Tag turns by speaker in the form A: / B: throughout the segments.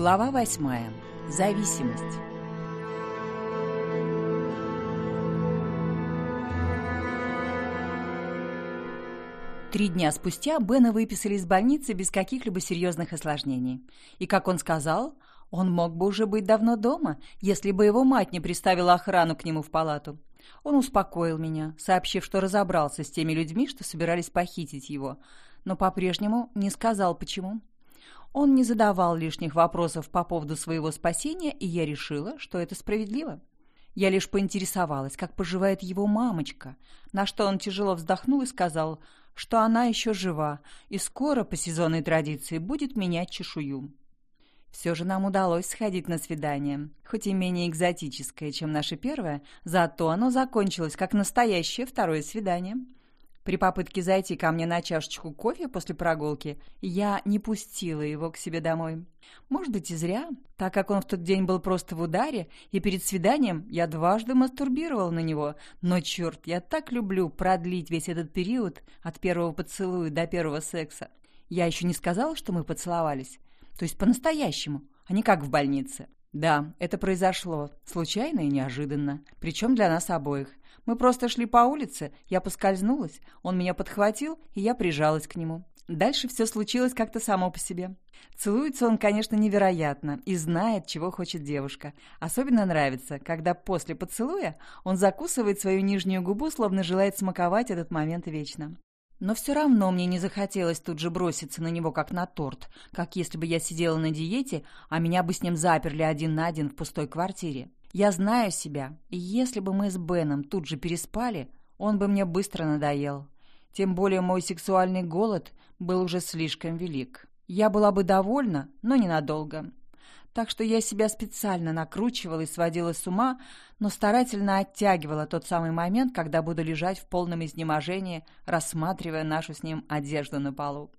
A: Глава восьмая. Зависимость. Три дня спустя Бена выписали из больницы без каких-либо серьезных осложнений. И, как он сказал, он мог бы уже быть давно дома, если бы его мать не приставила охрану к нему в палату. Он успокоил меня, сообщив, что разобрался с теми людьми, что собирались похитить его, но по-прежнему не сказал, почему. Он не задавал лишних вопросов по поводу своего спасения, и я решила, что это справедливо. Я лишь поинтересовалась, как поживает его мамочка, на что он тяжело вздохнул и сказал, что она еще жива и скоро, по сезонной традиции, будет менять чешую. Все же нам удалось сходить на свидание, хоть и менее экзотическое, чем наше первое, зато оно закончилось как настоящее второе свидание – при попытке зайти ко мне на чашечку кофе после прогулки, я не пустила его к себе домой. Может быть, и зря, так как он в тот день был просто в ударе, и перед свиданием я дважды мастурбировал на него. Но, черт, я так люблю продлить весь этот период от первого поцелуя до первого секса. Я еще не сказала, что мы поцеловались. То есть по-настоящему, а не как в больнице. Да, это произошло, случайно и неожиданно, причем для нас обоих. Мы просто шли по улице, я поскользнулась, он меня подхватил, и я прижалась к нему. Дальше все случилось как-то само по себе. Целуется он, конечно, невероятно и знает, чего хочет девушка. Особенно нравится, когда после поцелуя он закусывает свою нижнюю губу, словно желает смаковать этот момент вечно. Но все равно мне не захотелось тут же броситься на него, как на торт, как если бы я сидела на диете, а меня бы с ним заперли один на один в пустой квартире. Я знаю себя, и если бы мы с Беном тут же переспали, он бы мне быстро надоел. Тем более мой сексуальный голод был уже слишком велик. Я была бы довольна, но ненадолго так что я себя специально накручивала и сводила с ума, но старательно оттягивала тот самый момент, когда буду лежать в полном изнеможении, рассматривая нашу с ним одежду на полу.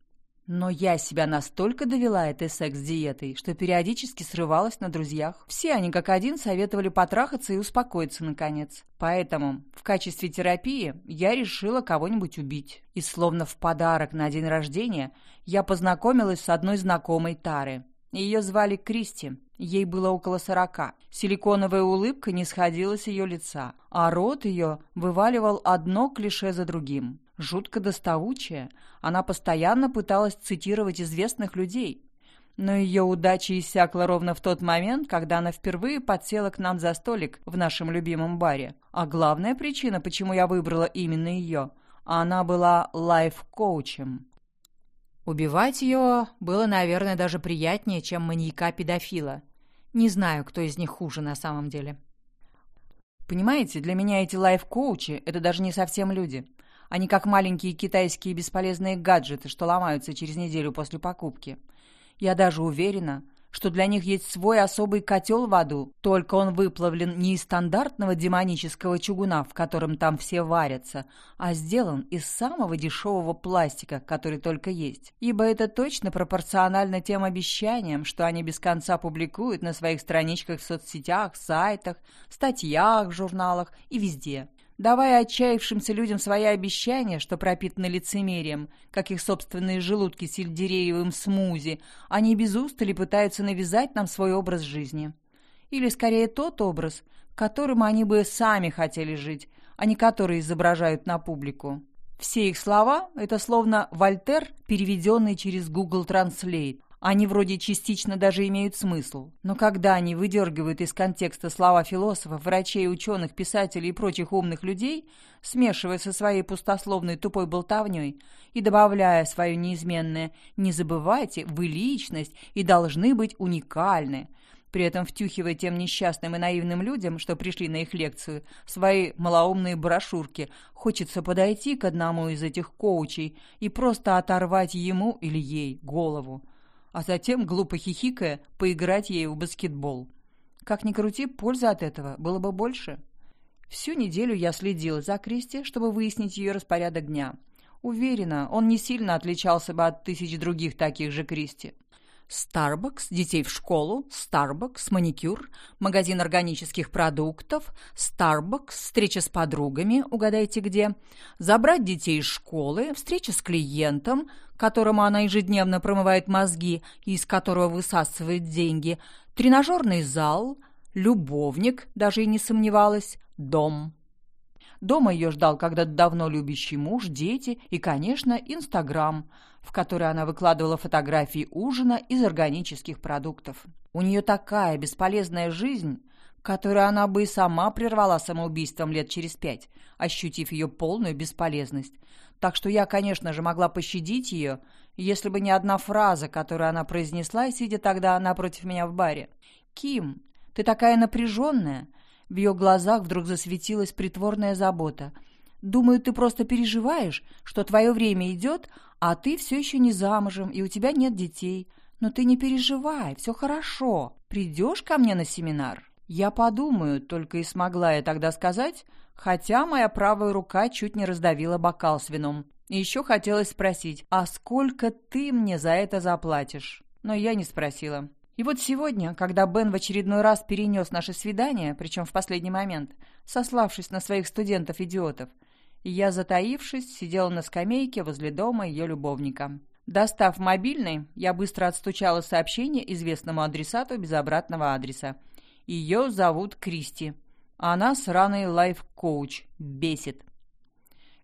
A: Но я себя настолько довела этой секс-диетой, что периодически срывалась на друзьях. Все они как один советовали потрахаться и успокоиться наконец. Поэтому в качестве терапии я решила кого-нибудь убить. И словно в подарок на день рождения я познакомилась с одной знакомой Тары – ее звали Кристи, ей было около сорока. Силиконовая улыбка не сходила с ее лица, а рот ее вываливал одно клише за другим. Жутко доставучая, она постоянно пыталась цитировать известных людей. Но ее удача иссякла ровно в тот момент, когда она впервые подсела к нам за столик в нашем любимом баре. А главная причина, почему я выбрала именно ее, она была лайф-коучем. Убивать ее было, наверное, даже приятнее, чем маньяка-педофила. Не знаю, кто из них хуже на самом деле. Понимаете, для меня эти лайф-коучи — это даже не совсем люди. Они как маленькие китайские бесполезные гаджеты, что ломаются через неделю после покупки. Я даже уверена, что для них есть свой особый котел в аду, только он выплавлен не из стандартного демонического чугуна, в котором там все варятся, а сделан из самого дешевого пластика, который только есть. Ибо это точно пропорционально тем обещаниям, что они без конца публикуют на своих страничках в соцсетях, сайтах, статьях журналах и везде давая отчаявшимся людям свои обещания, что пропитаны лицемерием, как их собственные желудки сельдереевым смузи, они без устали пытаются навязать нам свой образ жизни. Или, скорее, тот образ, которым они бы сами хотели жить, а не который изображают на публику. Все их слова – это словно Вольтер, переведенный через Google Translate, они вроде частично даже имеют смысл. Но когда они выдергивают из контекста слова философов, врачей, ученых, писателей и прочих умных людей, смешивая со своей пустословной тупой болтовней и добавляя свое неизменное «не забывайте, вы личность и должны быть уникальны», при этом втюхивая тем несчастным и наивным людям, что пришли на их лекцию, свои малоумные брошюрки, хочется подойти к одному из этих коучей и просто оторвать ему или ей голову а затем, глупо хихикая, поиграть ей в баскетбол. Как ни крути, пользы от этого было бы больше. Всю неделю я следила за Кристи, чтобы выяснить ее распорядок дня. Уверена, он не сильно отличался бы от тысяч других таких же Кристи. Starbucks, детей в школу, Starbucks, маникюр, магазин органических продуктов, Starbucks, встреча с подругами, угадайте где, забрать детей из школы, встреча с клиентом, которому она ежедневно промывает мозги и из которого высасывает деньги, тренажерный зал, любовник, даже и не сомневалась, дом. Дома ее ждал когда-то давно любящий муж, дети и, конечно, Инстаграм, в который она выкладывала фотографии ужина из органических продуктов. У нее такая бесполезная жизнь, которую она бы и сама прервала самоубийством лет через пять, ощутив ее полную бесполезность. Так что я, конечно же, могла пощадить ее, если бы не одна фраза, которую она произнесла, сидя тогда напротив меня в баре. «Ким, ты такая напряженная!» В ее глазах вдруг засветилась притворная забота. «Думаю, ты просто переживаешь, что твое время идет, а ты все еще не замужем, и у тебя нет детей. Но ты не переживай, все хорошо. Придешь ко мне на семинар?» «Я подумаю», — только и смогла я тогда сказать, хотя моя правая рука чуть не раздавила бокал с вином. И еще хотелось спросить, а сколько ты мне за это заплатишь? Но я не спросила. И вот сегодня, когда Бен в очередной раз перенес наше свидание, причем в последний момент, сославшись на своих студентов-идиотов, я, затаившись, сидела на скамейке возле дома ее любовника. Достав мобильный, я быстро отстучала сообщение известному адресату без обратного адреса. Ее зовут Кристи. Она сраный лайф-коуч. Бесит.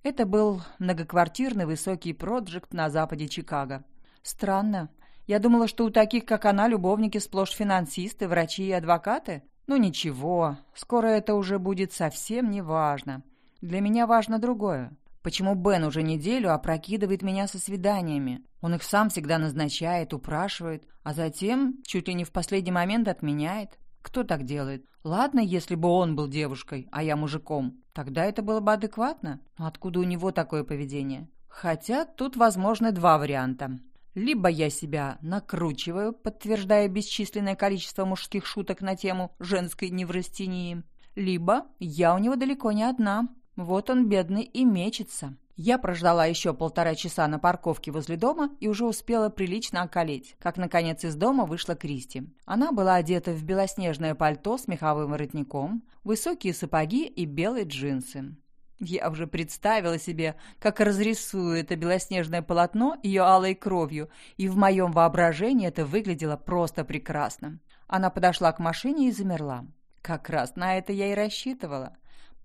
A: Это был многоквартирный высокий проджект на западе Чикаго. Странно, я думала, что у таких, как она, любовники сплошь финансисты, врачи и адвокаты. Ну ничего, скоро это уже будет совсем не важно. Для меня важно другое. Почему Бен уже неделю опрокидывает меня со свиданиями? Он их сам всегда назначает, упрашивает, а затем чуть ли не в последний момент отменяет. Кто так делает? Ладно, если бы он был девушкой, а я мужиком. Тогда это было бы адекватно. Но откуда у него такое поведение? Хотя тут возможны два варианта. Либо я себя накручиваю, подтверждая бесчисленное количество мужских шуток на тему женской неврастении, либо я у него далеко не одна. Вот он, бедный, и мечется. Я прождала еще полтора часа на парковке возле дома и уже успела прилично околеть, как, наконец, из дома вышла Кристи. Она была одета в белоснежное пальто с меховым воротником, высокие сапоги и белые джинсы. Я уже представила себе, как разрисую это белоснежное полотно ее алой кровью, и в моем воображении это выглядело просто прекрасно. Она подошла к машине и замерла. Как раз на это я и рассчитывала.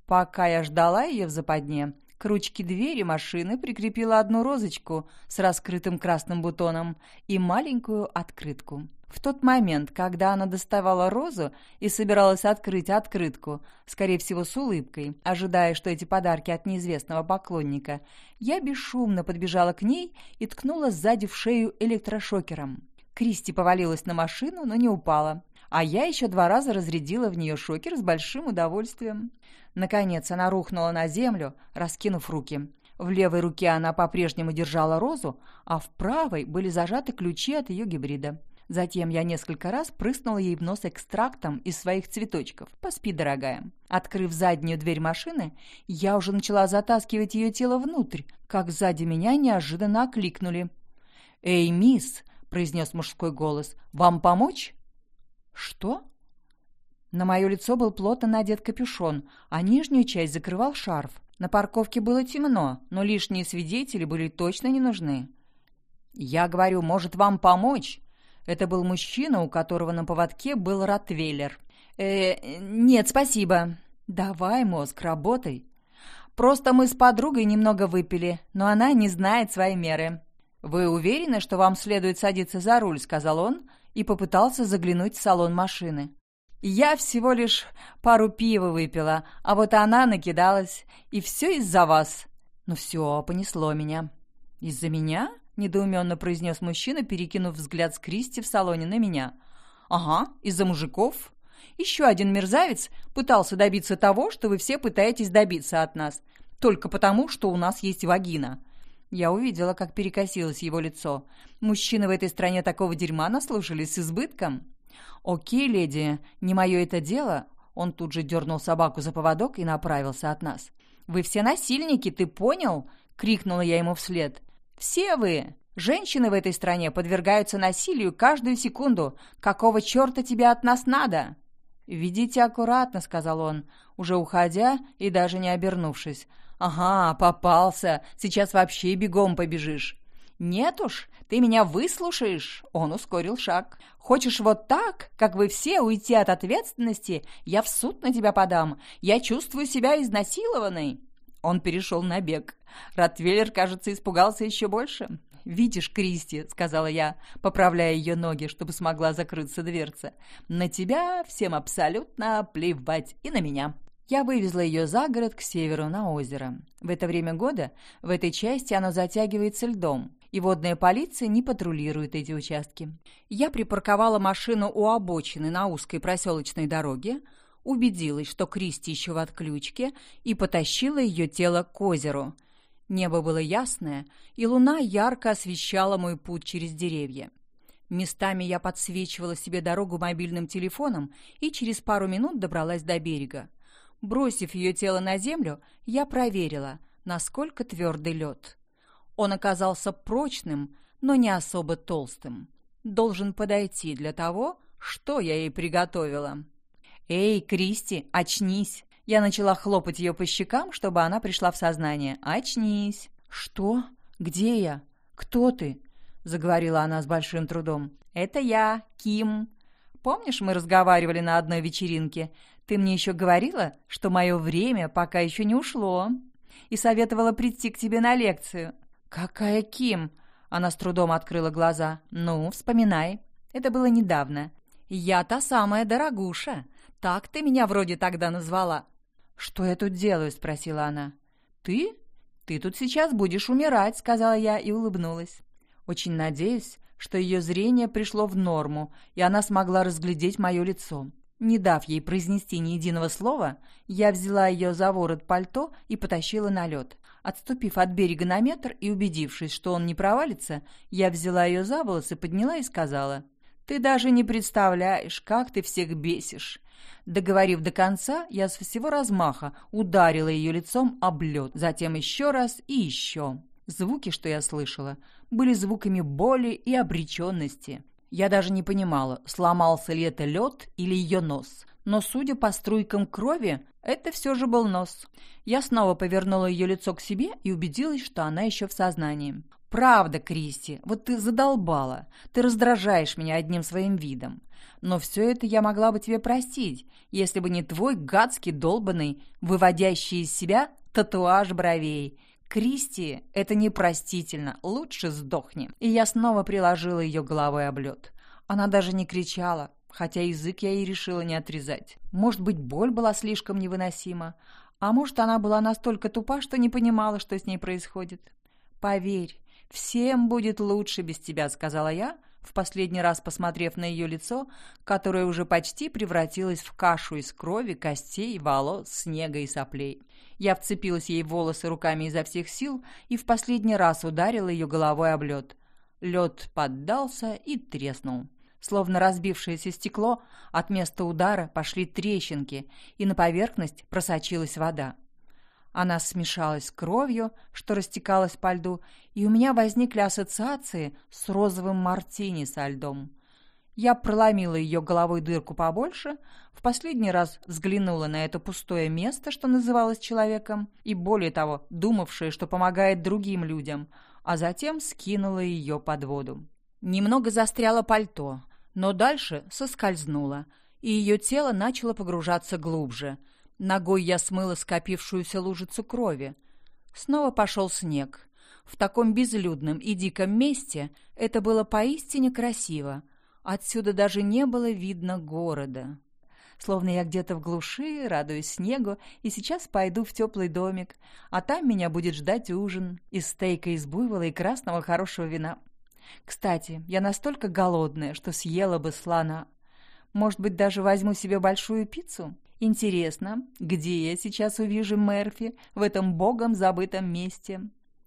A: Пока я ждала ее в западне, к ручке двери машины прикрепила одну розочку с раскрытым красным бутоном и маленькую открытку. В тот момент, когда она доставала розу и собиралась открыть открытку, скорее всего с улыбкой, ожидая, что эти подарки от неизвестного поклонника, я бесшумно подбежала к ней и ткнула сзади в шею электрошокером. Кристи повалилась на машину, но не упала, а я еще два раза разрядила в нее шокер с большим удовольствием. Наконец она рухнула на землю, раскинув руки. В левой руке она по-прежнему держала розу, а в правой были зажаты ключи от ее гибрида. Затем я несколько раз прыснула ей в нос экстрактом из своих цветочков. «Поспи, дорогая». Открыв заднюю дверь машины, я уже начала затаскивать ее тело внутрь, как сзади меня неожиданно окликнули. «Эй, мисс!» — произнес мужской голос. «Вам помочь?» «Что?» На мое лицо был плотно надет капюшон, а нижнюю часть закрывал шарф. На парковке было темно, но лишние свидетели были точно не нужны. «Я говорю, может, вам помочь?» Это был мужчина, у которого на поводке был ротвейлер. «Э, нет, спасибо». «Давай, мозг, работай». «Просто мы с подругой немного выпили, но она не знает своей меры». «Вы уверены, что вам следует садиться за руль?» — сказал он и попытался заглянуть в салон машины. «Я всего лишь пару пива выпила, а вот она накидалась, и все из-за вас». «Ну все, понесло меня». «Из-за меня?» — недоуменно произнес мужчина, перекинув взгляд с Кристи в салоне на меня. «Ага, из-за мужиков. Еще один мерзавец пытался добиться того, что вы все пытаетесь добиться от нас, только потому, что у нас есть вагина». Я увидела, как перекосилось его лицо. Мужчины в этой стране такого дерьма наслушались с избытком. «Окей, леди, не мое это дело». Он тут же дернул собаку за поводок и направился от нас. «Вы все насильники, ты понял?» — крикнула я ему вслед. «Все вы! Женщины в этой стране подвергаются насилию каждую секунду. Какого черта тебе от нас надо?» «Ведите аккуратно», — сказал он, уже уходя и даже не обернувшись. «Ага, попался. Сейчас вообще бегом побежишь». «Нет уж, ты меня выслушаешь!» Он ускорил шаг. «Хочешь вот так, как вы все, уйти от ответственности? Я в суд на тебя подам. Я чувствую себя изнасилованной!» Он перешел на бег. Ротвейлер, кажется, испугался еще больше. «Видишь, Кристи», — сказала я, поправляя ее ноги, чтобы смогла закрыться дверца, «на тебя всем абсолютно плевать и на меня». Я вывезла ее за город к северу на озеро. В это время года в этой части оно затягивается льдом, и водная полиция не патрулирует эти участки. Я припарковала машину у обочины на узкой проселочной дороге, убедилась, что Кристи еще в отключке, и потащила ее тело к озеру. Небо было ясное, и луна ярко освещала мой путь через деревья. Местами я подсвечивала себе дорогу мобильным телефоном и через пару минут добралась до берега. Бросив ее тело на землю, я проверила, насколько твердый лед. Он оказался прочным, но не особо толстым. Должен подойти для того, что я ей приготовила. «Эй, Кристи, очнись!» Я начала хлопать ее по щекам, чтобы она пришла в сознание. «Очнись!» «Что? Где я? Кто ты?» Заговорила она с большим трудом. «Это я, Ким. Помнишь, мы разговаривали на одной вечеринке? Ты мне еще говорила, что мое время пока еще не ушло, и советовала прийти к тебе на лекцию». «Какая Ким?» Она с трудом открыла глаза. «Ну, вспоминай. Это было недавно. Я та самая дорогуша. Так ты меня вроде тогда назвала». «Что я тут делаю?» — спросила она. «Ты? Ты тут сейчас будешь умирать», — сказала я и улыбнулась. Очень надеюсь, что ее зрение пришло в норму, и она смогла разглядеть мое лицо. Не дав ей произнести ни единого слова, я взяла ее за ворот пальто и потащила на лед. Отступив от берега на метр и убедившись, что он не провалится, я взяла ее за волосы, подняла и сказала, «Ты даже не представляешь, как ты всех бесишь. Договорив до конца, я с всего размаха ударила ее лицом об лед, затем еще раз и еще. Звуки, что я слышала, были звуками боли и обреченности. Я даже не понимала, сломался ли это лед или ее нос. Но, судя по струйкам крови, это все же был нос. Я снова повернула ее лицо к себе и убедилась, что она еще в сознании. «Правда, Кристи, вот ты задолбала. Ты раздражаешь меня одним своим видом. Но все это я могла бы тебе простить, если бы не твой гадский долбанный, выводящий из себя татуаж бровей. Кристи, это непростительно, лучше сдохни. И я снова приложила ее головой об лед. Она даже не кричала, хотя язык я ей решила не отрезать. Может быть, боль была слишком невыносима, а может, она была настолько тупа, что не понимала, что с ней происходит. «Поверь, всем будет лучше без тебя», — сказала я, — в последний раз посмотрев на ее лицо, которое уже почти превратилось в кашу из крови, костей, волос, снега и соплей. Я вцепилась ей в волосы руками изо всех сил и в последний раз ударила ее головой об лед. Лед поддался и треснул. Словно разбившееся стекло, от места удара пошли трещинки, и на поверхность просочилась вода. Она смешалась с кровью, что растекалась по льду, и у меня возникли ассоциации с розовым мартини со льдом. Я проломила ее головой дырку побольше, в последний раз взглянула на это пустое место, что называлось человеком, и, более того, думавшее, что помогает другим людям, а затем скинула ее под воду. Немного застряло пальто, но дальше соскользнуло, и ее тело начало погружаться глубже — Ногой я смыла скопившуюся лужицу крови. Снова пошел снег. В таком безлюдном и диком месте это было поистине красиво. Отсюда даже не было видно города. Словно я где-то в глуши, радуюсь снегу, и сейчас пойду в теплый домик, а там меня будет ждать ужин из стейка из буйвола и красного хорошего вина. Кстати, я настолько голодная, что съела бы слона. Может быть, даже возьму себе большую пиццу? Интересно, где я сейчас увижу Мерфи в этом богом забытом месте?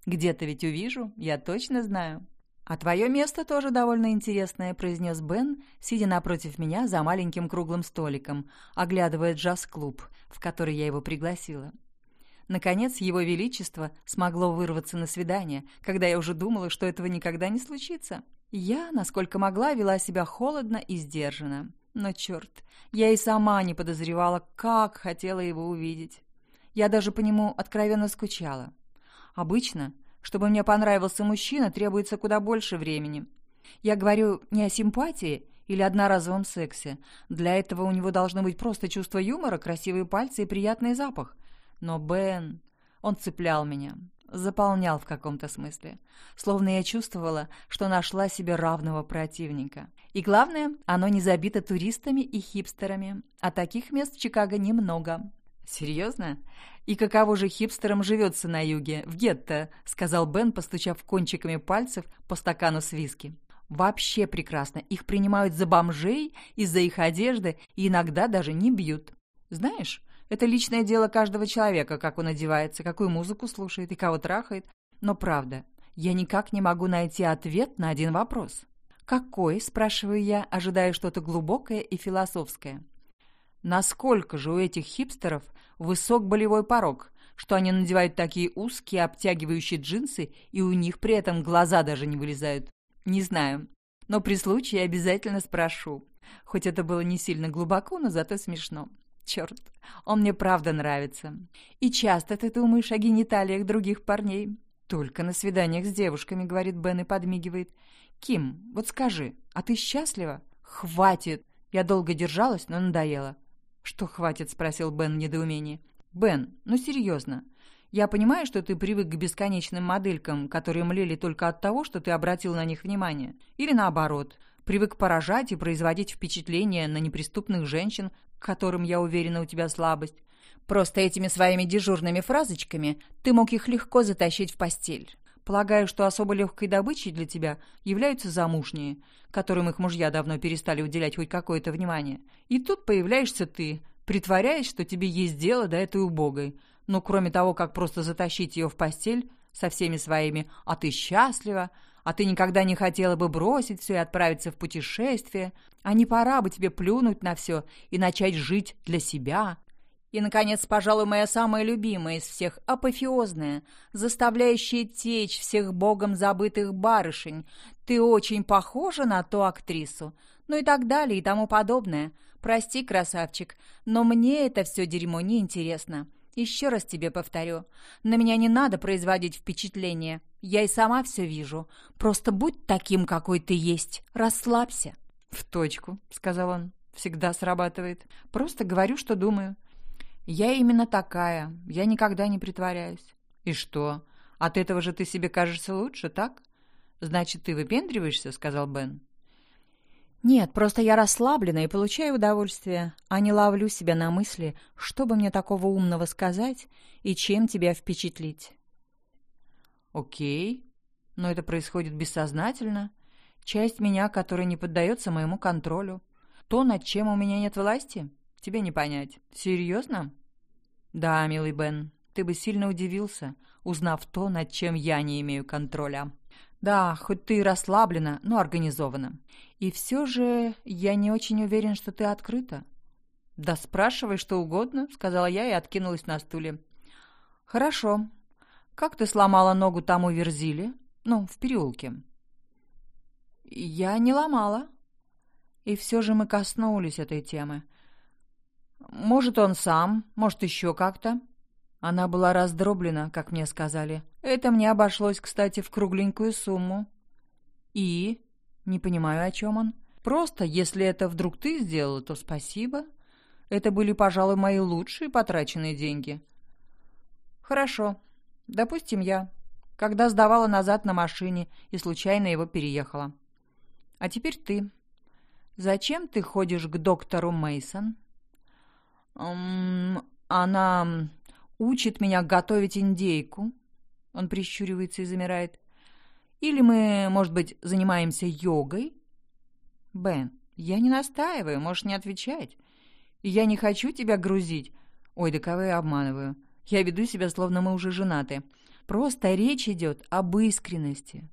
A: Где-то ведь увижу, я точно знаю. «А твое место тоже довольно интересное», — произнес Бен, сидя напротив меня за маленьким круглым столиком, оглядывая джаз-клуб, в который я его пригласила. Наконец, его величество смогло вырваться на свидание, когда я уже думала, что этого никогда не случится. Я, насколько могла, вела себя холодно и сдержанно. Но черт, я и сама не подозревала, как хотела его увидеть. Я даже по нему откровенно скучала. Обычно, чтобы мне понравился мужчина, требуется куда больше времени. Я говорю не о симпатии или одноразовом сексе. Для этого у него должно быть просто чувство юмора, красивые пальцы и приятный запах. Но Бен... Он цеплял меня, заполнял в каком-то смысле. Словно я чувствовала, что нашла себе равного противника. И главное, оно не забито туристами и хипстерами. А таких мест в Чикаго немного. «Серьезно? И каково же хипстерам живется на юге, в гетто?» — сказал Бен, постучав кончиками пальцев по стакану с виски. «Вообще прекрасно. Их принимают за бомжей из-за их одежды и иногда даже не бьют. Знаешь, это личное дело каждого человека, как он одевается, какую музыку слушает и кого трахает. Но правда, я никак не могу найти ответ на один вопрос. «Какой?» – спрашиваю я, ожидая что-то глубокое и философское. Насколько же у этих хипстеров высок болевой порог, что они надевают такие узкие обтягивающие джинсы, и у них при этом глаза даже не вылезают? Не знаю, но при случае обязательно спрошу. Хоть это было не сильно глубоко, но зато смешно. Черт, он мне правда нравится. И часто ты думаешь о гениталиях других парней? Только на свиданиях с девушками, говорит Бен и подмигивает. Ким, вот скажи, а ты счастлива? Хватит! Я долго держалась, но надоело. «Что хватит?» — спросил Бен в недоумении. «Бен, ну серьезно. Я понимаю, что ты привык к бесконечным моделькам, которые млели только от того, что ты обратил на них внимание. Или наоборот, привык поражать и производить впечатление на неприступных женщин, к которым, я уверена, у тебя слабость. Просто этими своими дежурными фразочками ты мог их легко затащить в постель. Полагаю, что особо легкой добычей для тебя являются замужние, которым их мужья давно перестали уделять хоть какое-то внимание. И тут появляешься ты, притворяясь, что тебе есть дело до этой убогой. Но кроме того, как просто затащить ее в постель со всеми своими «а ты счастлива», «а ты никогда не хотела бы бросить все и отправиться в путешествие», «а не пора бы тебе плюнуть на все и начать жить для себя», и, наконец, пожалуй, моя самая любимая из всех, апофеозная, заставляющая течь всех богом забытых барышень. Ты очень похожа на ту актрису. Ну и так далее, и тому подобное. Прости, красавчик, но мне это все дерьмо не интересно. Еще раз тебе повторю, на меня не надо производить впечатление. Я и сама все вижу. Просто будь таким, какой ты есть. Расслабься. «В точку», — сказал он. «Всегда срабатывает. Просто говорю, что думаю. «Я именно такая. Я никогда не притворяюсь». «И что? От этого же ты себе кажешься лучше, так?» «Значит, ты выпендриваешься?» — сказал Бен. «Нет, просто я расслаблена и получаю удовольствие, а не ловлю себя на мысли, что бы мне такого умного сказать и чем тебя впечатлить». «Окей, но это происходит бессознательно. Часть меня, которая не поддается моему контролю. То, над чем у меня нет власти, тебе не понять. Серьезно? Да, милый Бен, ты бы сильно удивился, узнав то, над чем я не имею контроля. Да, хоть ты и расслаблена, но организована. И все же я не очень уверен, что ты открыта. Да спрашивай что угодно, сказала я и откинулась на стуле. Хорошо. Как ты сломала ногу тому Верзиле? Ну, в переулке. Я не ломала. И все же мы коснулись этой темы. Может, он сам, может, еще как-то. Она была раздроблена, как мне сказали. Это мне обошлось, кстати, в кругленькую сумму. И? Не понимаю, о чем он. Просто, если это вдруг ты сделала, то спасибо. Это были, пожалуй, мои лучшие потраченные деньги. Хорошо. Допустим, я. Когда сдавала назад на машине и случайно его переехала. А теперь ты. Зачем ты ходишь к доктору Мейсон? «Она учит меня готовить индейку». Он прищуривается и замирает. «Или мы, может быть, занимаемся йогой?» «Бен, я не настаиваю, можешь не отвечать. Я не хочу тебя грузить. Ой, да кого я обманываю. Я веду себя, словно мы уже женаты. Просто речь идет об искренности.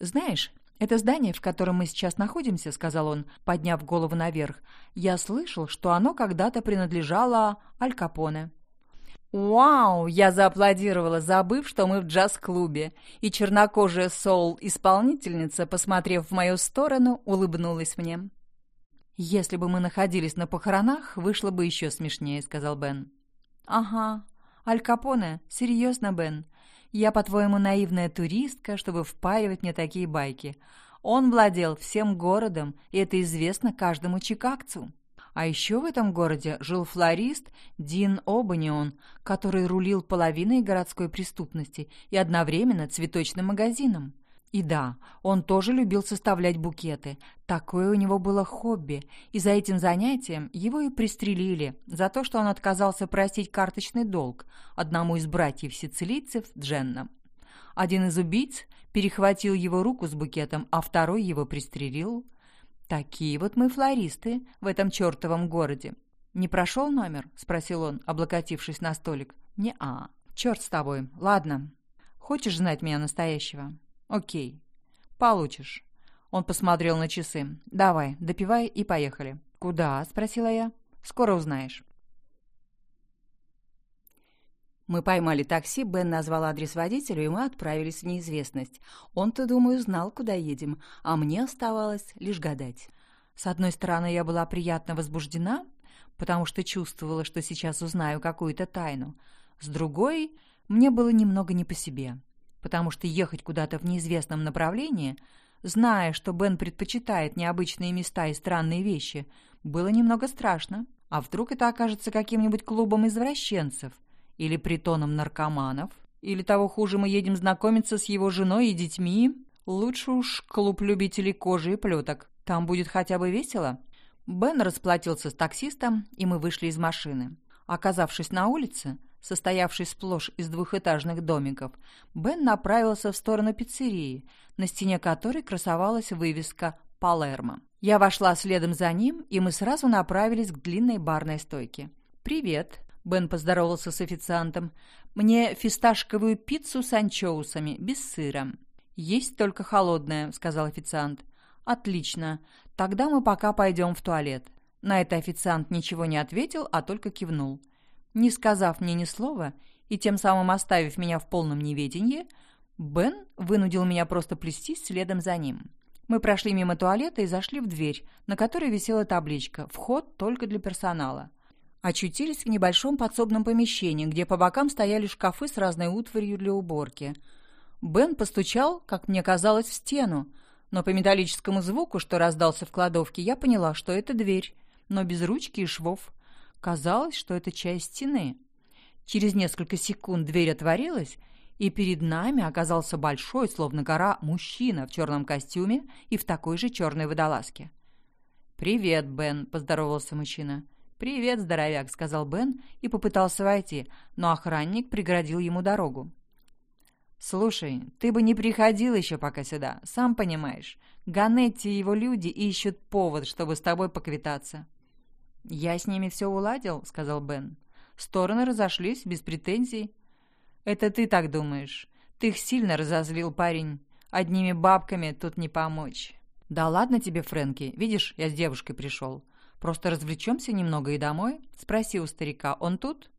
A: Знаешь, «Это здание, в котором мы сейчас находимся», — сказал он, подняв голову наверх. «Я слышал, что оно когда-то принадлежало Аль Капоне». «Вау!» — я зааплодировала, забыв, что мы в джаз-клубе, и чернокожая соул-исполнительница, посмотрев в мою сторону, улыбнулась мне. «Если бы мы находились на похоронах, вышло бы еще смешнее», — сказал Бен. «Ага. Аль Капоне? Серьезно, Бен? Я, по-твоему, наивная туристка, чтобы впаривать мне такие байки. Он владел всем городом, и это известно каждому чикагцу». А еще в этом городе жил флорист Дин Обанион, который рулил половиной городской преступности и одновременно цветочным магазином. И да, он тоже любил составлять букеты. Такое у него было хобби, и за этим занятием его и пристрелили за то, что он отказался простить карточный долг одному из братьев-сицилийцев Дженна. Один из убийц перехватил его руку с букетом, а второй его пристрелил – «Такие вот мы флористы в этом чертовом городе». «Не прошел номер?» — спросил он, облокотившись на столик. «Не-а. Черт с тобой. Ладно. Хочешь знать меня настоящего?» «Окей. Получишь». Он посмотрел на часы. «Давай, допивай и поехали». «Куда?» — спросила я. «Скоро узнаешь». Мы поймали такси, Бен назвал адрес водителю, и мы отправились в неизвестность. Он-то, думаю, знал, куда едем, а мне оставалось лишь гадать. С одной стороны, я была приятно возбуждена, потому что чувствовала, что сейчас узнаю какую-то тайну. С другой, мне было немного не по себе, потому что ехать куда-то в неизвестном направлении, зная, что Бен предпочитает необычные места и странные вещи, было немного страшно. А вдруг это окажется каким-нибудь клубом извращенцев – или притоном наркоманов? Или того хуже, мы едем знакомиться с его женой и детьми? Лучше уж клуб любителей кожи и плеток. Там будет хотя бы весело. Бен расплатился с таксистом, и мы вышли из машины. Оказавшись на улице, состоявшей сплошь из двухэтажных домиков, Бен направился в сторону пиццерии, на стене которой красовалась вывеска «Палермо». Я вошла следом за ним, и мы сразу направились к длинной барной стойке. «Привет», Бен поздоровался с официантом. «Мне фисташковую пиццу с анчоусами, без сыра». «Есть только холодная», — сказал официант. «Отлично. Тогда мы пока пойдем в туалет». На это официант ничего не ответил, а только кивнул. Не сказав мне ни слова и тем самым оставив меня в полном неведении, Бен вынудил меня просто плестись следом за ним. Мы прошли мимо туалета и зашли в дверь, на которой висела табличка «Вход только для персонала» очутились в небольшом подсобном помещении, где по бокам стояли шкафы с разной утварью для уборки. Бен постучал, как мне казалось, в стену, но по металлическому звуку, что раздался в кладовке, я поняла, что это дверь, но без ручки и швов. Казалось, что это часть стены. Через несколько секунд дверь отворилась, и перед нами оказался большой, словно гора, мужчина в черном костюме и в такой же черной водолазке. «Привет, Бен», — поздоровался мужчина. «Привет, здоровяк», — сказал Бен и попытался войти, но охранник преградил ему дорогу. «Слушай, ты бы не приходил еще пока сюда, сам понимаешь. Ганетти и его люди ищут повод, чтобы с тобой поквитаться». «Я с ними все уладил», — сказал Бен. «Стороны разошлись, без претензий». «Это ты так думаешь. Ты их сильно разозлил, парень. Одними бабками тут не помочь». «Да ладно тебе, Фрэнки. Видишь, я с девушкой пришел. Просто развлечемся немного и домой?» — спроси у старика. «Он тут?»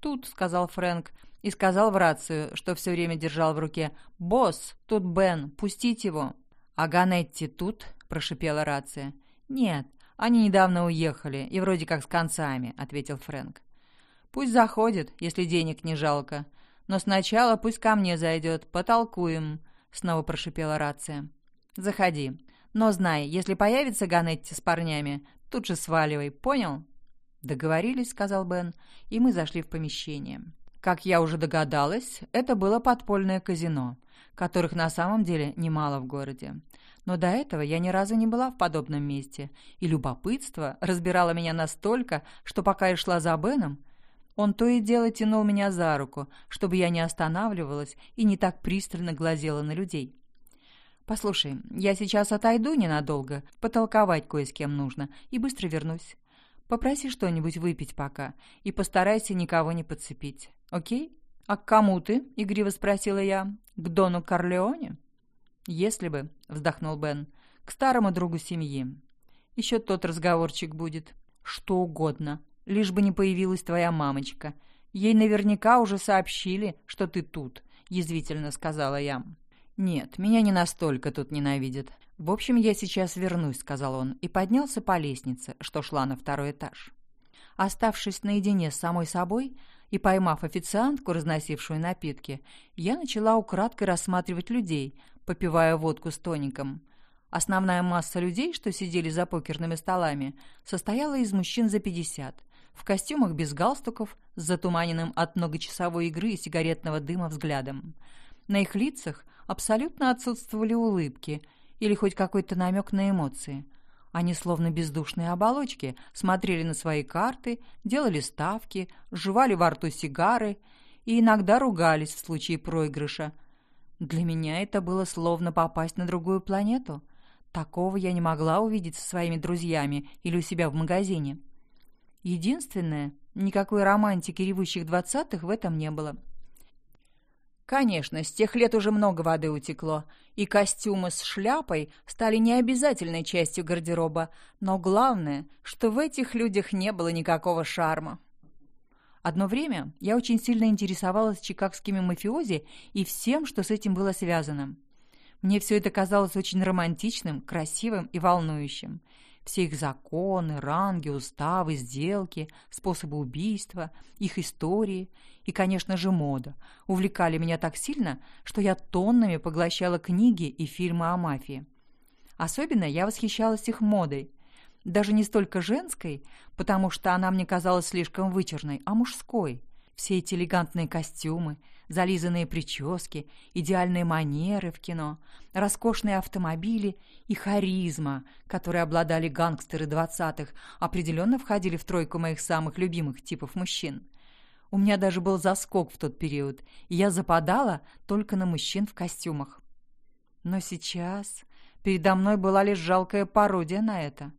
A: «Тут», — сказал Фрэнк, и сказал в рацию, что все время держал в руке. «Босс, тут Бен, пустить его». «А Ганетти тут?» — прошипела рация. «Нет, они недавно уехали, и вроде как с концами», — ответил Фрэнк. «Пусть заходит, если денег не жалко. Но сначала пусть ко мне зайдет, потолкуем», — снова прошипела рация. «Заходи. Но знай, если появится Ганетти с парнями, Тут же сваливай, понял?» «Договорились», — сказал Бен, и мы зашли в помещение. Как я уже догадалась, это было подпольное казино, которых на самом деле немало в городе. Но до этого я ни разу не была в подобном месте, и любопытство разбирало меня настолько, что пока я шла за Беном, он то и дело тянул меня за руку, чтобы я не останавливалась и не так пристально глазела на людей. «Послушай, я сейчас отойду ненадолго, потолковать кое с кем нужно, и быстро вернусь. Попроси что-нибудь выпить пока, и постарайся никого не подцепить, окей?» «А к кому ты?» — игриво спросила я. «К Дону Корлеоне?» «Если бы», — вздохнул Бен, — «к старому другу семьи. Еще тот разговорчик будет. Что угодно, лишь бы не появилась твоя мамочка. Ей наверняка уже сообщили, что ты тут», — язвительно сказала я. «Нет, меня не настолько тут ненавидят. В общем, я сейчас вернусь», — сказал он, и поднялся по лестнице, что шла на второй этаж. Оставшись наедине с самой собой и поймав официантку, разносившую напитки, я начала украдкой рассматривать людей, попивая водку с тоником. Основная масса людей, что сидели за покерными столами, состояла из мужчин за 50, в костюмах без галстуков, с затуманенным от многочасовой игры и сигаретного дыма взглядом. На их лицах абсолютно отсутствовали улыбки или хоть какой-то намек на эмоции. Они, словно бездушные оболочки, смотрели на свои карты, делали ставки, жевали во рту сигары и иногда ругались в случае проигрыша. Для меня это было словно попасть на другую планету. Такого я не могла увидеть со своими друзьями или у себя в магазине. Единственное, никакой романтики ревущих двадцатых в этом не было. Конечно, с тех лет уже много воды утекло, и костюмы с шляпой стали необязательной частью гардероба, но главное, что в этих людях не было никакого шарма. Одно время я очень сильно интересовалась чикагскими мафиози и всем, что с этим было связано. Мне все это казалось очень романтичным, красивым и волнующим. Все их законы, ранги, уставы, сделки, способы убийства, их истории и, конечно же, мода увлекали меня так сильно, что я тоннами поглощала книги и фильмы о мафии. Особенно я восхищалась их модой. Даже не столько женской, потому что она мне казалась слишком вычурной, а мужской. Все эти элегантные костюмы, зализанные прически, идеальные манеры в кино, роскошные автомобили и харизма, которые обладали гангстеры двадцатых, определенно входили в тройку моих самых любимых типов мужчин. У меня даже был заскок в тот период, и я западала только на мужчин в костюмах. Но сейчас передо мной была лишь жалкая пародия на это.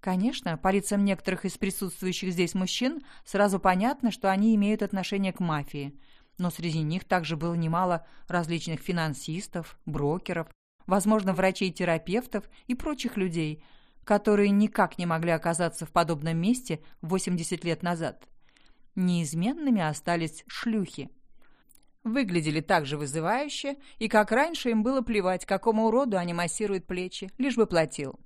A: Конечно, по лицам некоторых из присутствующих здесь мужчин сразу понятно, что они имеют отношение к мафии, но среди них также было немало различных финансистов, брокеров, возможно, врачей-терапевтов и прочих людей, которые никак не могли оказаться в подобном месте 80 лет назад. Неизменными остались шлюхи. Выглядели так же вызывающе, и как раньше им было плевать, какому уроду они массируют плечи, лишь бы платил.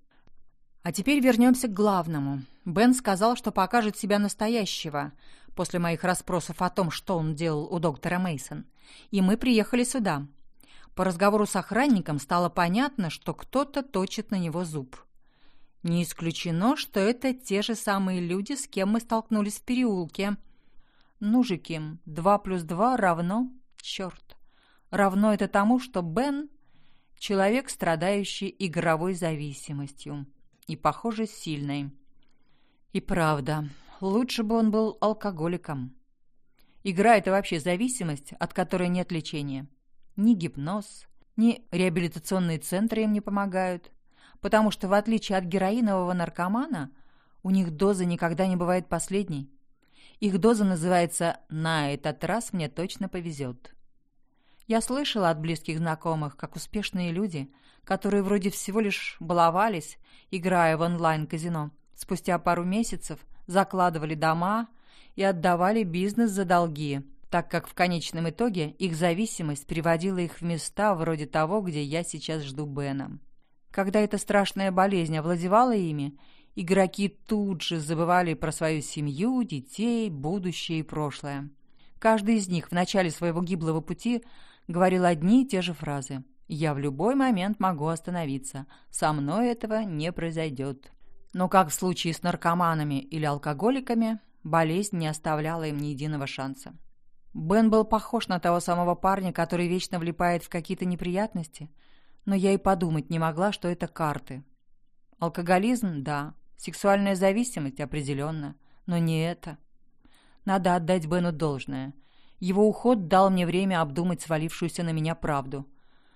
A: А теперь вернемся к главному. Бен сказал, что покажет себя настоящего, после моих расспросов о том, что он делал у доктора Мейсон. И мы приехали сюда. По разговору с охранником стало понятно, что кто-то точит на него зуб. Не исключено, что это те же самые люди, с кем мы столкнулись в переулке. Ну же, Ким, два плюс два равно... Черт. Равно это тому, что Бен — человек, страдающий игровой зависимостью. И, похоже, сильной. И правда, лучше бы он был алкоголиком. Игра — это вообще зависимость, от которой нет лечения. Ни гипноз, ни реабилитационные центры им не помогают, потому что, в отличие от героинового наркомана, у них доза никогда не бывает последней. Их доза называется «На этот раз мне точно повезет». Я слышала от близких знакомых, как успешные люди, которые вроде всего лишь баловались, играя в онлайн-казино, спустя пару месяцев закладывали дома и отдавали бизнес за долги, так как в конечном итоге их зависимость приводила их в места вроде того, где я сейчас жду Бена. Когда эта страшная болезнь овладевала ими, игроки тут же забывали про свою семью, детей, будущее и прошлое. Каждый из них в начале своего гиблого пути говорил одни и те же фразы. «Я в любой момент могу остановиться. Со мной этого не произойдет». Но, как в случае с наркоманами или алкоголиками, болезнь не оставляла им ни единого шанса. Бен был похож на того самого парня, который вечно влипает в какие-то неприятности, но я и подумать не могла, что это карты. Алкоголизм – да, сексуальная зависимость – определенно, но не это. Надо отдать Бену должное. Его уход дал мне время обдумать свалившуюся на меня правду.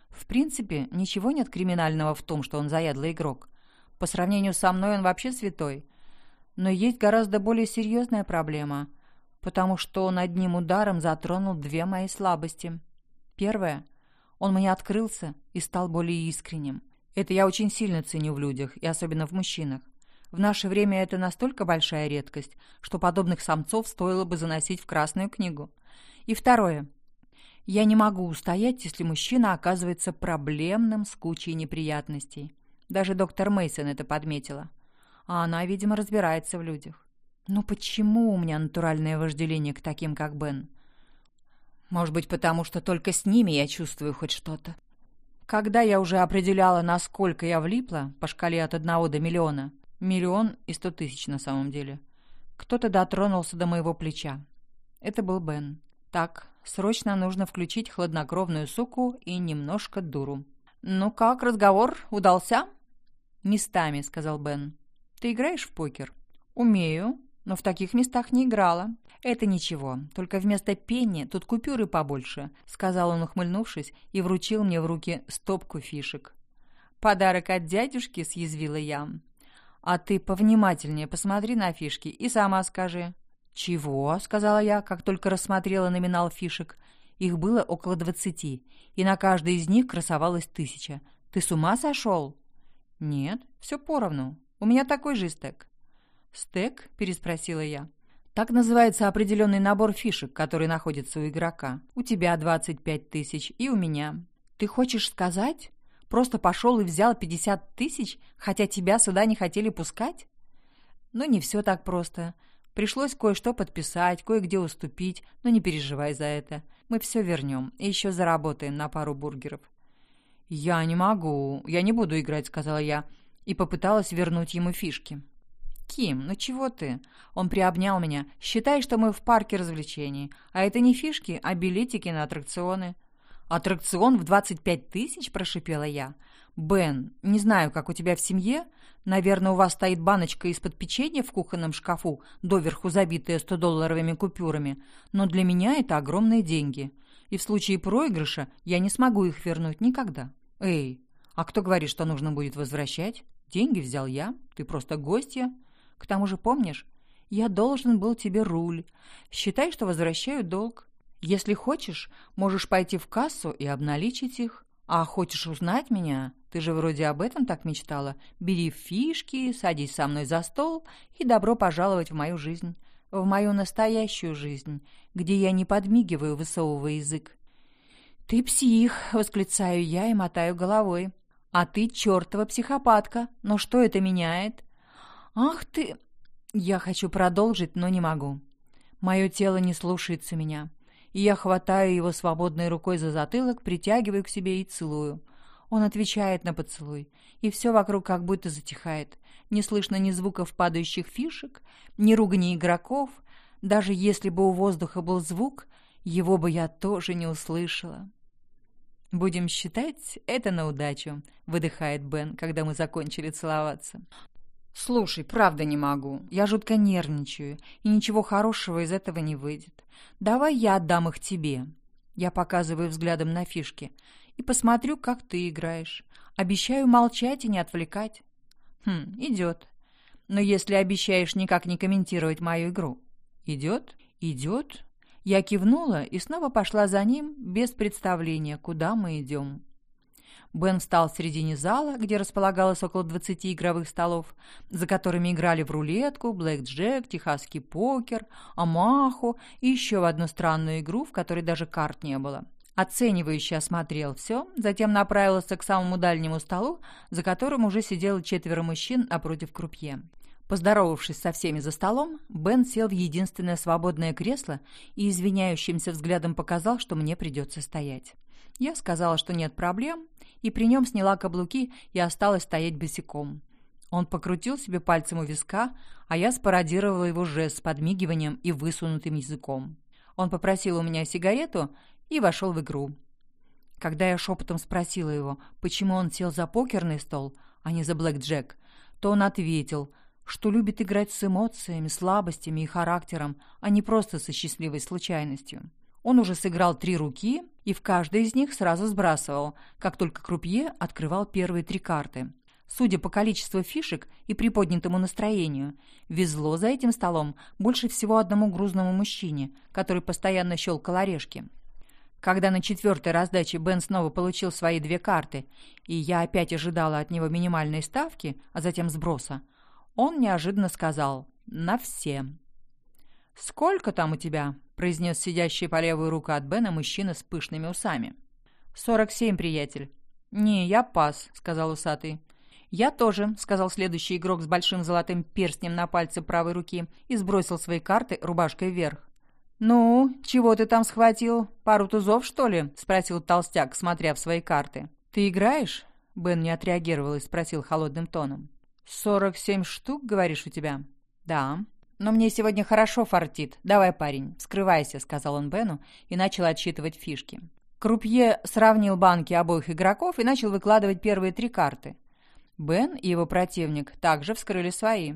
A: В принципе, ничего нет криминального в том, что он заядлый игрок. По сравнению со мной он вообще святой. Но есть гораздо более серьезная проблема, потому что он одним ударом затронул две мои слабости. Первое. Он мне открылся и стал более искренним. Это я очень сильно ценю в людях, и особенно в мужчинах. В наше время это настолько большая редкость, что подобных самцов стоило бы заносить в Красную книгу. И второе. Я не могу устоять, если мужчина оказывается проблемным с кучей неприятностей. Даже доктор Мейсон это подметила. А она, видимо, разбирается в людях. Но почему у меня натуральное вожделение к таким, как Бен? Может быть, потому что только с ними я чувствую хоть что-то. Когда я уже определяла, насколько я влипла, по шкале от одного до миллиона, миллион и сто тысяч на самом деле, кто-то дотронулся до моего плеча. Это был Бен. Так, срочно нужно включить хладнокровную суку и немножко дуру. «Ну как, разговор удался?» «Местами», — сказал Бен. «Ты играешь в покер?» «Умею, но в таких местах не играла. Это ничего, только вместо пенни тут купюры побольше», — сказал он, ухмыльнувшись, и вручил мне в руки стопку фишек. «Подарок от дядюшки», — съязвила я. «А ты повнимательнее посмотри на фишки и сама скажи». «Чего?» — сказала я, как только рассмотрела номинал фишек. Их было около двадцати, и на каждой из них красовалась тысяча. «Ты с ума сошел?» «Нет, все поровну. У меня такой же стек». «Стек?» — переспросила я. «Так называется определенный набор фишек, который находится у игрока. У тебя двадцать пять тысяч и у меня». «Ты хочешь сказать? Просто пошел и взял пятьдесят тысяч, хотя тебя сюда не хотели пускать?» «Но не все так просто. Пришлось кое-что подписать, кое-где уступить, но не переживай за это. Мы все вернем и еще заработаем на пару бургеров». «Я не могу, я не буду играть», — сказала я, и попыталась вернуть ему фишки. «Ким, ну чего ты?» Он приобнял меня. «Считай, что мы в парке развлечений. А это не фишки, а билетики на аттракционы». «Аттракцион в двадцать пять тысяч?» – прошипела я. «Бен, не знаю, как у тебя в семье. Наверное, у вас стоит баночка из-под печенья в кухонном шкафу, доверху забитая 100-долларовыми купюрами. Но для меня это огромные деньги. И в случае проигрыша я не смогу их вернуть никогда. Эй, а кто говорит, что нужно будет возвращать? Деньги взял я, ты просто гостья. К тому же, помнишь, я должен был тебе руль. Считай, что возвращаю долг. Если хочешь, можешь пойти в кассу и обналичить их. А хочешь узнать меня? Ты же вроде об этом так мечтала. Бери фишки, садись со мной за стол и добро пожаловать в мою жизнь. В мою настоящую жизнь, где я не подмигиваю, высовывая язык. «Ты псих!» — восклицаю я и мотаю головой. «А ты чертова психопатка! Но что это меняет?» «Ах ты...» Я хочу продолжить, но не могу. Мое тело не слушается меня и я хватаю его свободной рукой за затылок, притягиваю к себе и целую. Он отвечает на поцелуй, и все вокруг как будто затихает. Не слышно ни звуков падающих фишек, ни ругани игроков. Даже если бы у воздуха был звук, его бы я тоже не услышала. «Будем считать это на удачу», — выдыхает Бен, когда мы закончили целоваться. «Слушай, правда не могу. Я жутко нервничаю, и ничего хорошего из этого не выйдет. Давай я отдам их тебе». Я показываю взглядом на фишки. «И посмотрю, как ты играешь. Обещаю молчать и не отвлекать». «Хм, идет. Но если обещаешь никак не комментировать мою игру». «Идет? Идет?» Я кивнула и снова пошла за ним, без представления, куда мы идем. Бен встал в середине зала, где располагалось около 20 игровых столов, за которыми играли в рулетку, блэк-джек, техасский покер, амаху и еще в одну странную игру, в которой даже карт не было. Оценивающе осмотрел все, затем направился к самому дальнему столу, за которым уже сидело четверо мужчин напротив крупье. Поздоровавшись со всеми за столом, Бен сел в единственное свободное кресло и извиняющимся взглядом показал, что мне придется стоять. Я сказала, что нет проблем, и при нем сняла каблуки и осталась стоять босиком. Он покрутил себе пальцем у виска, а я спародировала его жест с подмигиванием и высунутым языком. Он попросил у меня сигарету и вошел в игру. Когда я шепотом спросила его, почему он сел за покерный стол, а не за блэк-джек, то он ответил, что любит играть с эмоциями, слабостями и характером, а не просто со счастливой случайностью. Он уже сыграл три руки и в каждой из них сразу сбрасывал, как только крупье открывал первые три карты. Судя по количеству фишек и приподнятому настроению, везло за этим столом больше всего одному грузному мужчине, который постоянно щелкал орешки. Когда на четвертой раздаче Бен снова получил свои две карты, и я опять ожидала от него минимальной ставки, а затем сброса, Он неожиданно сказал «на все». «Сколько там у тебя?» — произнес сидящий по левую руку от Бена мужчина с пышными усами. «Сорок семь, приятель». «Не, я пас», — сказал усатый. «Я тоже», — сказал следующий игрок с большим золотым перстнем на пальце правой руки и сбросил свои карты рубашкой вверх. «Ну, чего ты там схватил? Пару тузов, что ли?» — спросил толстяк, смотря в свои карты. «Ты играешь?» — Бен не отреагировал и спросил холодным тоном. «Сорок семь штук, говоришь, у тебя?» «Да». «Но мне сегодня хорошо фартит. Давай, парень, скрывайся», — сказал он Бену и начал отсчитывать фишки. Крупье сравнил банки обоих игроков и начал выкладывать первые три карты. Бен и его противник также вскрыли свои.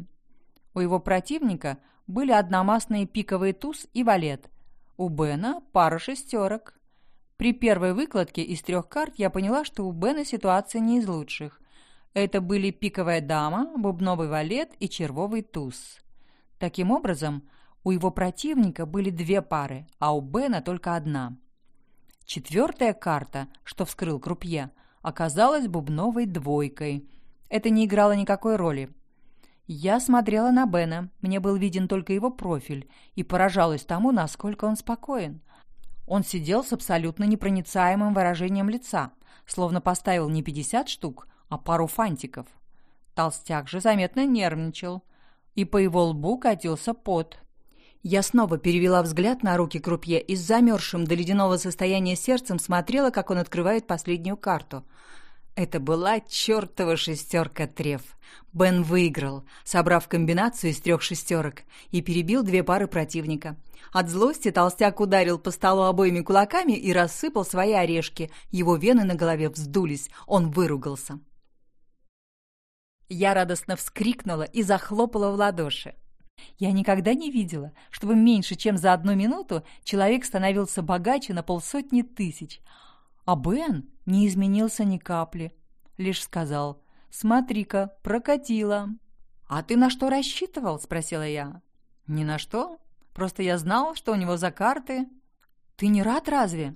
A: У его противника были одномастные пиковые туз и валет. У Бена пара шестерок. При первой выкладке из трех карт я поняла, что у Бена ситуация не из лучших. Это были пиковая дама, бубновый валет и червовый туз. Таким образом, у его противника были две пары, а у Бена только одна. Четвертая карта, что вскрыл крупье, оказалась бубновой двойкой. Это не играло никакой роли. Я смотрела на Бена, мне был виден только его профиль, и поражалась тому, насколько он спокоен. Он сидел с абсолютно непроницаемым выражением лица, словно поставил не 50 штук, а пару фантиков. Толстяк же заметно нервничал, и по его лбу катился пот. Я снова перевела взгляд на руки крупье и с замерзшим до ледяного состояния сердцем смотрела, как он открывает последнюю карту — это была чертова шестерка треф. Бен выиграл, собрав комбинацию из трех шестерок, и перебил две пары противника. От злости толстяк ударил по столу обоими кулаками и рассыпал свои орешки. Его вены на голове вздулись, он выругался. Я радостно вскрикнула и захлопала в ладоши. Я никогда не видела, чтобы меньше чем за одну минуту человек становился богаче на полсотни тысяч – а Бен не изменился ни капли, лишь сказал «Смотри-ка, прокатило». «А ты на что рассчитывал?» – спросила я. «Ни на что. Просто я знал, что у него за карты». «Ты не рад разве?»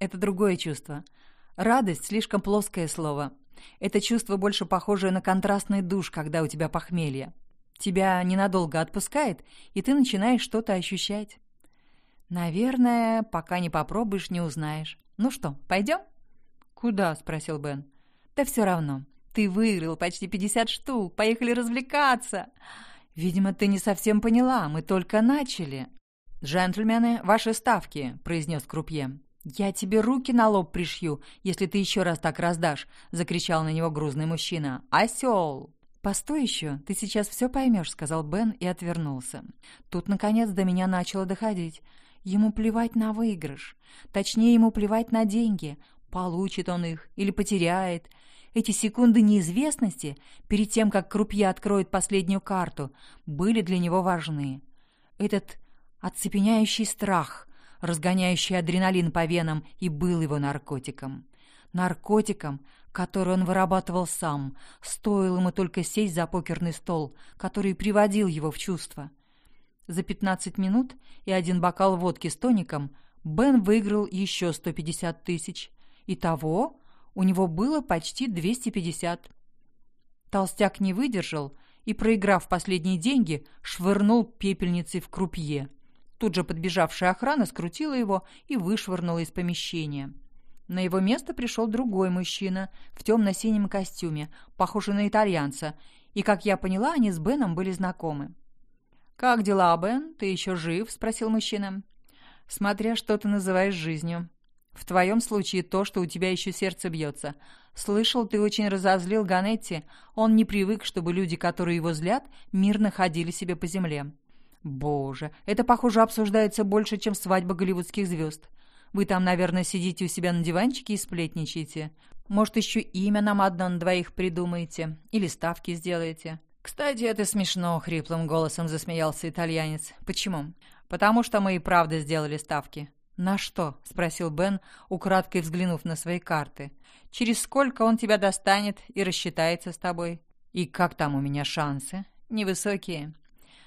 A: «Это другое чувство. Радость – слишком плоское слово. Это чувство больше похожее на контрастный душ, когда у тебя похмелье. Тебя ненадолго отпускает, и ты начинаешь что-то ощущать. Наверное, пока не попробуешь, не узнаешь. «Ну что, пойдем?» «Куда?» — спросил Бен. «Да все равно. Ты выиграл почти пятьдесят штук. Поехали развлекаться!» «Видимо, ты не совсем поняла. Мы только начали». «Джентльмены, ваши ставки», — произнес Крупье. «Я тебе руки на лоб пришью, если ты еще раз так раздашь», — закричал на него грузный мужчина. «Осел!» «Постой еще, ты сейчас все поймешь», — сказал Бен и отвернулся. Тут, наконец, до меня начало доходить. Ему плевать на выигрыш. Точнее, ему плевать на деньги. Получит он их или потеряет. Эти секунды неизвестности, перед тем, как Крупье откроет последнюю карту, были для него важны. Этот оцепеняющий страх, разгоняющий адреналин по венам, и был его наркотиком. Наркотиком, который он вырабатывал сам, стоило ему только сесть за покерный стол, который приводил его в чувство — за 15 минут и один бокал водки с тоником Бен выиграл еще 150 тысяч. Итого у него было почти 250. Толстяк не выдержал и, проиграв последние деньги, швырнул пепельницей в крупье. Тут же подбежавшая охрана скрутила его и вышвырнула из помещения. На его место пришел другой мужчина в темно-синем костюме, похожий на итальянца, и, как я поняла, они с Беном были знакомы. «Как дела, Бен? Ты еще жив?» — спросил мужчина. «Смотря что ты называешь жизнью. В твоем случае то, что у тебя еще сердце бьется. Слышал, ты очень разозлил Ганетти. Он не привык, чтобы люди, которые его злят, мирно ходили себе по земле». «Боже, это, похоже, обсуждается больше, чем свадьба голливудских звезд. Вы там, наверное, сидите у себя на диванчике и сплетничаете. Может, еще имя нам одно на двоих придумаете? Или ставки сделаете?» «Кстати, это смешно», — хриплым голосом засмеялся итальянец. «Почему?» «Потому что мы и правда сделали ставки». «На что?» — спросил Бен, украдкой взглянув на свои карты. «Через сколько он тебя достанет и рассчитается с тобой?» «И как там у меня шансы?» «Невысокие.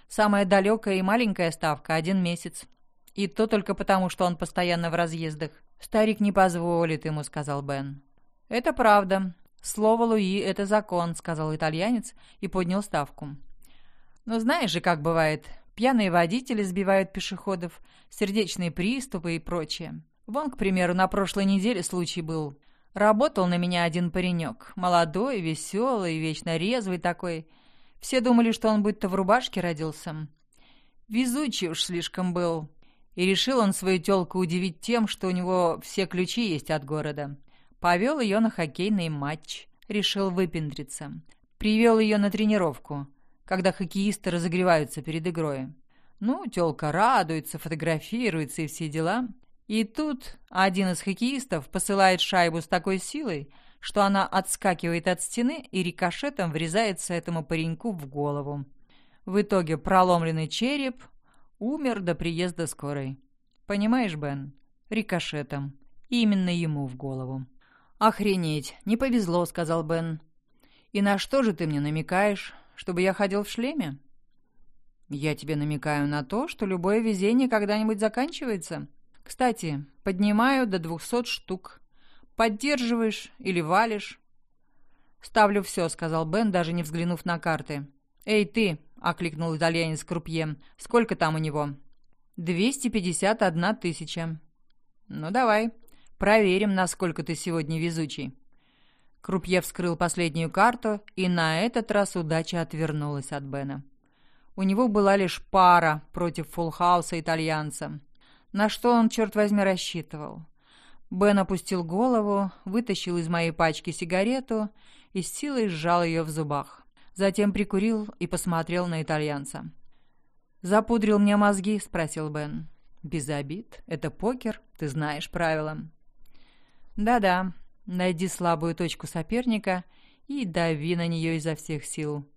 A: Самая далекая и маленькая ставка — один месяц. И то только потому, что он постоянно в разъездах. Старик не позволит ему», — сказал Бен. «Это правда. «Слово Луи — это закон», — сказал итальянец и поднял ставку. Ну, знаешь же, как бывает. Пьяные водители сбивают пешеходов, сердечные приступы и прочее. Вон, к примеру, на прошлой неделе случай был. Работал на меня один паренек. Молодой, веселый, вечно резвый такой. Все думали, что он будто в рубашке родился. Везучий уж слишком был. И решил он свою тёлку удивить тем, что у него все ключи есть от города. Повел ее на хоккейный матч. Решил выпендриться. Привел ее на тренировку, когда хоккеисты разогреваются перед игрой. Ну, тёлка радуется, фотографируется и все дела. И тут один из хоккеистов посылает шайбу с такой силой, что она отскакивает от стены и рикошетом врезается этому пареньку в голову. В итоге проломленный череп умер до приезда скорой. Понимаешь, Бен? Рикошетом. Именно ему в голову. «Охренеть! Не повезло», — сказал Бен. «И на что же ты мне намекаешь? Чтобы я ходил в шлеме?» «Я тебе намекаю на то, что любое везение когда-нибудь заканчивается. Кстати, поднимаю до двухсот штук. Поддерживаешь или валишь?» «Ставлю все», — сказал Бен, даже не взглянув на карты. «Эй, ты!» — окликнул итальянец Крупье. «Сколько там у него?» «Двести пятьдесят одна тысяча». «Ну, давай. Проверим, насколько ты сегодня везучий». Крупье вскрыл последнюю карту, и на этот раз удача отвернулась от Бена. У него была лишь пара против фулхауса итальянца. На что он, черт возьми, рассчитывал? Бен опустил голову, вытащил из моей пачки сигарету и с силой сжал ее в зубах. Затем прикурил и посмотрел на итальянца. «Запудрил мне мозги?» — спросил Бен. «Без обид. Это покер, ты знаешь правила». «Да-да. Найди слабую точку соперника и дави на нее изо всех сил,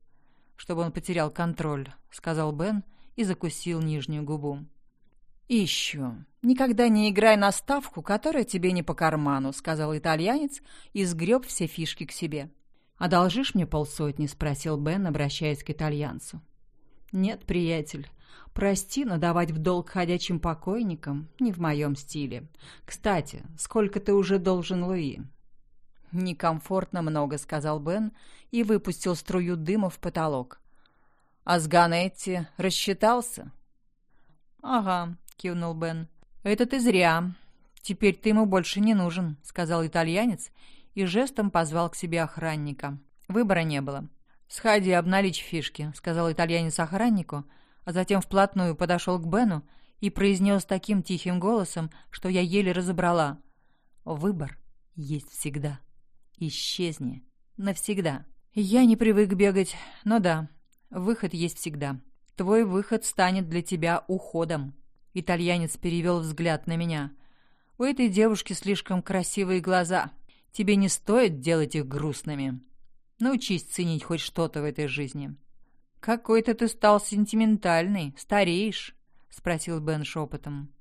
A: чтобы он потерял контроль», — сказал Бен и закусил нижнюю губу. «И еще. Никогда не играй на ставку, которая тебе не по карману», — сказал итальянец и сгреб все фишки к себе. «Одолжишь мне полсотни?» — спросил Бен, обращаясь к итальянцу. «Нет, приятель. Прости, но давать в долг ходячим покойникам не в моем стиле. Кстати, сколько ты уже должен Луи?» «Некомфортно много», — сказал Бен и выпустил струю дыма в потолок. «А с Ганетти рассчитался?» «Ага», — кивнул Бен. «Это ты зря. Теперь ты ему больше не нужен», — сказал итальянец и жестом позвал к себе охранника. Выбора не было. «Сходи, обналичь фишки», — сказал итальянец охраннику, а затем вплотную подошел к Бену и произнес таким тихим голосом, что я еле разобрала. «Выбор есть всегда. Исчезни. Навсегда. Я не привык бегать, но да, выход есть всегда. Твой выход станет для тебя уходом». Итальянец перевел взгляд на меня. «У этой девушки слишком красивые глаза. Тебе не стоит делать их грустными. Научись ценить хоть что-то в этой жизни». «Какой-то ты стал сентиментальный, стареешь», — спросил Бен шепотом.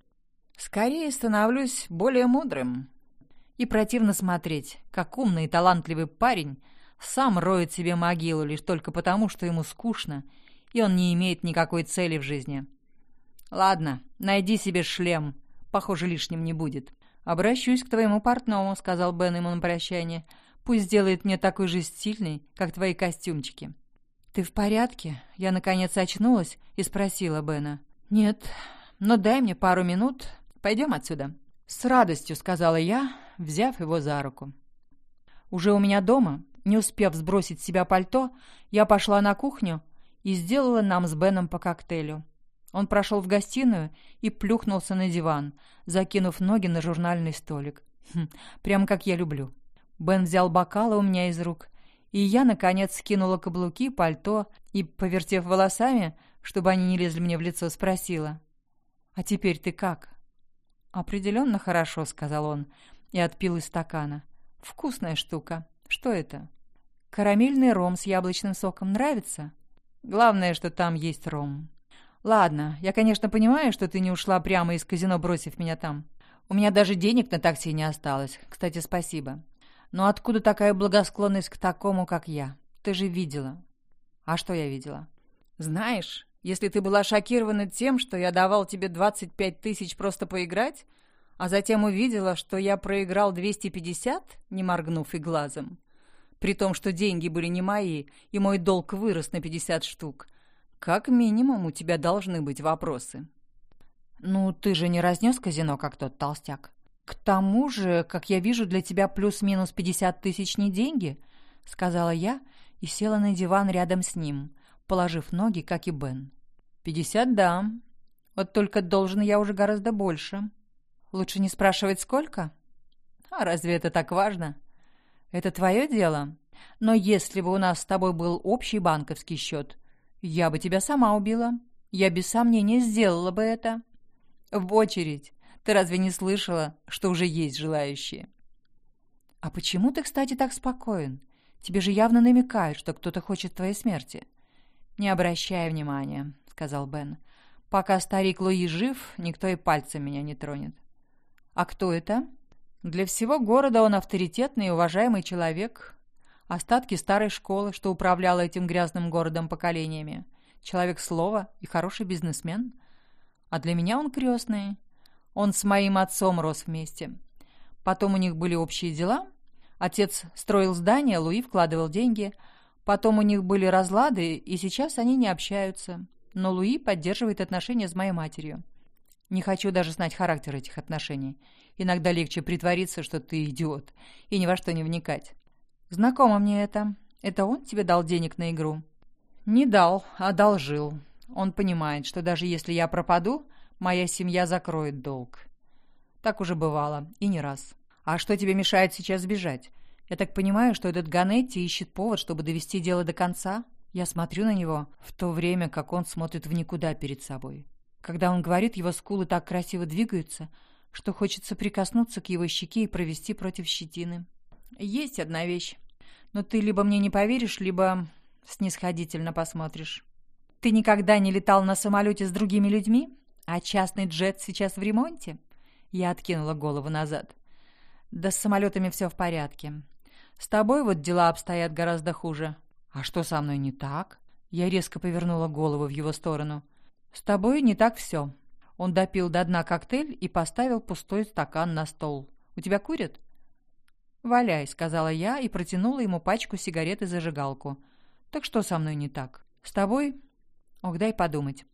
A: «Скорее становлюсь более мудрым». И противно смотреть, как умный и талантливый парень сам роет себе могилу лишь только потому, что ему скучно, и он не имеет никакой цели в жизни. «Ладно, найди себе шлем, похоже, лишним не будет». «Обращусь к твоему портному», — сказал Бен ему на прощание. «Пусть сделает мне такой же стильный, как твои костюмчики». «Ты в порядке?» Я, наконец, очнулась и спросила Бена. «Нет, но дай мне пару минут. Пойдем отсюда». «С радостью», — сказала я, взяв его за руку. Уже у меня дома, не успев сбросить с себя пальто, я пошла на кухню и сделала нам с Беном по коктейлю. Он прошел в гостиную и плюхнулся на диван, закинув ноги на журнальный столик. Хм, прямо как я люблю. Бен взял бокалы у меня из рук, и я, наконец, скинула каблуки, пальто и, повертев волосами, чтобы они не лезли мне в лицо, спросила. «А теперь ты как?» «Определенно хорошо», — сказал он и отпил из стакана. «Вкусная штука. Что это?» «Карамельный ром с яблочным соком нравится?» «Главное, что там есть ром». «Ладно, я, конечно, понимаю, что ты не ушла прямо из казино, бросив меня там. У меня даже денег на такси не осталось. Кстати, спасибо. Но откуда такая благосклонность к такому, как я? Ты же видела». «А что я видела?» «Знаешь, если ты была шокирована тем, что я давал тебе 25 тысяч просто поиграть, а затем увидела, что я проиграл 250, не моргнув и глазом, при том, что деньги были не мои, и мой долг вырос на 50 штук, Как минимум у тебя должны быть вопросы. Ну, ты же не разнес казино, как тот толстяк. К тому же, как я вижу, для тебя плюс-минус пятьдесят тысяч не деньги, сказала я и села на диван рядом с ним, положив ноги, как и Бен. «Пятьдесят, да. Вот только должен я уже гораздо больше. Лучше не спрашивать, сколько? А разве это так важно? Это твое дело. Но если бы у нас с тобой был общий банковский счет, я бы тебя сама убила. Я без сомнения сделала бы это. В очередь. Ты разве не слышала, что уже есть желающие? А почему ты, кстати, так спокоен? Тебе же явно намекают, что кто-то хочет твоей смерти. Не обращай внимания, сказал Бен. Пока старик Луи жив, никто и пальцем меня не тронет. А кто это? Для всего города он авторитетный и уважаемый человек. Остатки старой школы, что управляла этим грязным городом поколениями. Человек слова и хороший бизнесмен. А для меня он крестный. Он с моим отцом рос вместе. Потом у них были общие дела. Отец строил здание, Луи вкладывал деньги. Потом у них были разлады, и сейчас они не общаются. Но Луи поддерживает отношения с моей матерью. Не хочу даже знать характер этих отношений. Иногда легче притвориться, что ты идиот, и ни во что не вникать. Знакомо мне это. Это он тебе дал денег на игру? Не дал, а одолжил. Он понимает, что даже если я пропаду, моя семья закроет долг. Так уже бывало, и не раз. А что тебе мешает сейчас сбежать? Я так понимаю, что этот Ганетти ищет повод, чтобы довести дело до конца? Я смотрю на него в то время, как он смотрит в никуда перед собой. Когда он говорит, его скулы так красиво двигаются, что хочется прикоснуться к его щеке и провести против щетины. Есть одна вещь. Но ты либо мне не поверишь, либо снисходительно посмотришь. Ты никогда не летал на самолете с другими людьми? А частный джет сейчас в ремонте? Я откинула голову назад. Да с самолетами все в порядке. С тобой вот дела обстоят гораздо хуже. А что со мной не так? Я резко повернула голову в его сторону. С тобой не так все. Он допил до дна коктейль и поставил пустой стакан на стол. У тебя курят? «Валяй», — сказала я и протянула ему пачку сигарет и зажигалку. «Так что со мной не так? С тобой?» «Ох, дай подумать».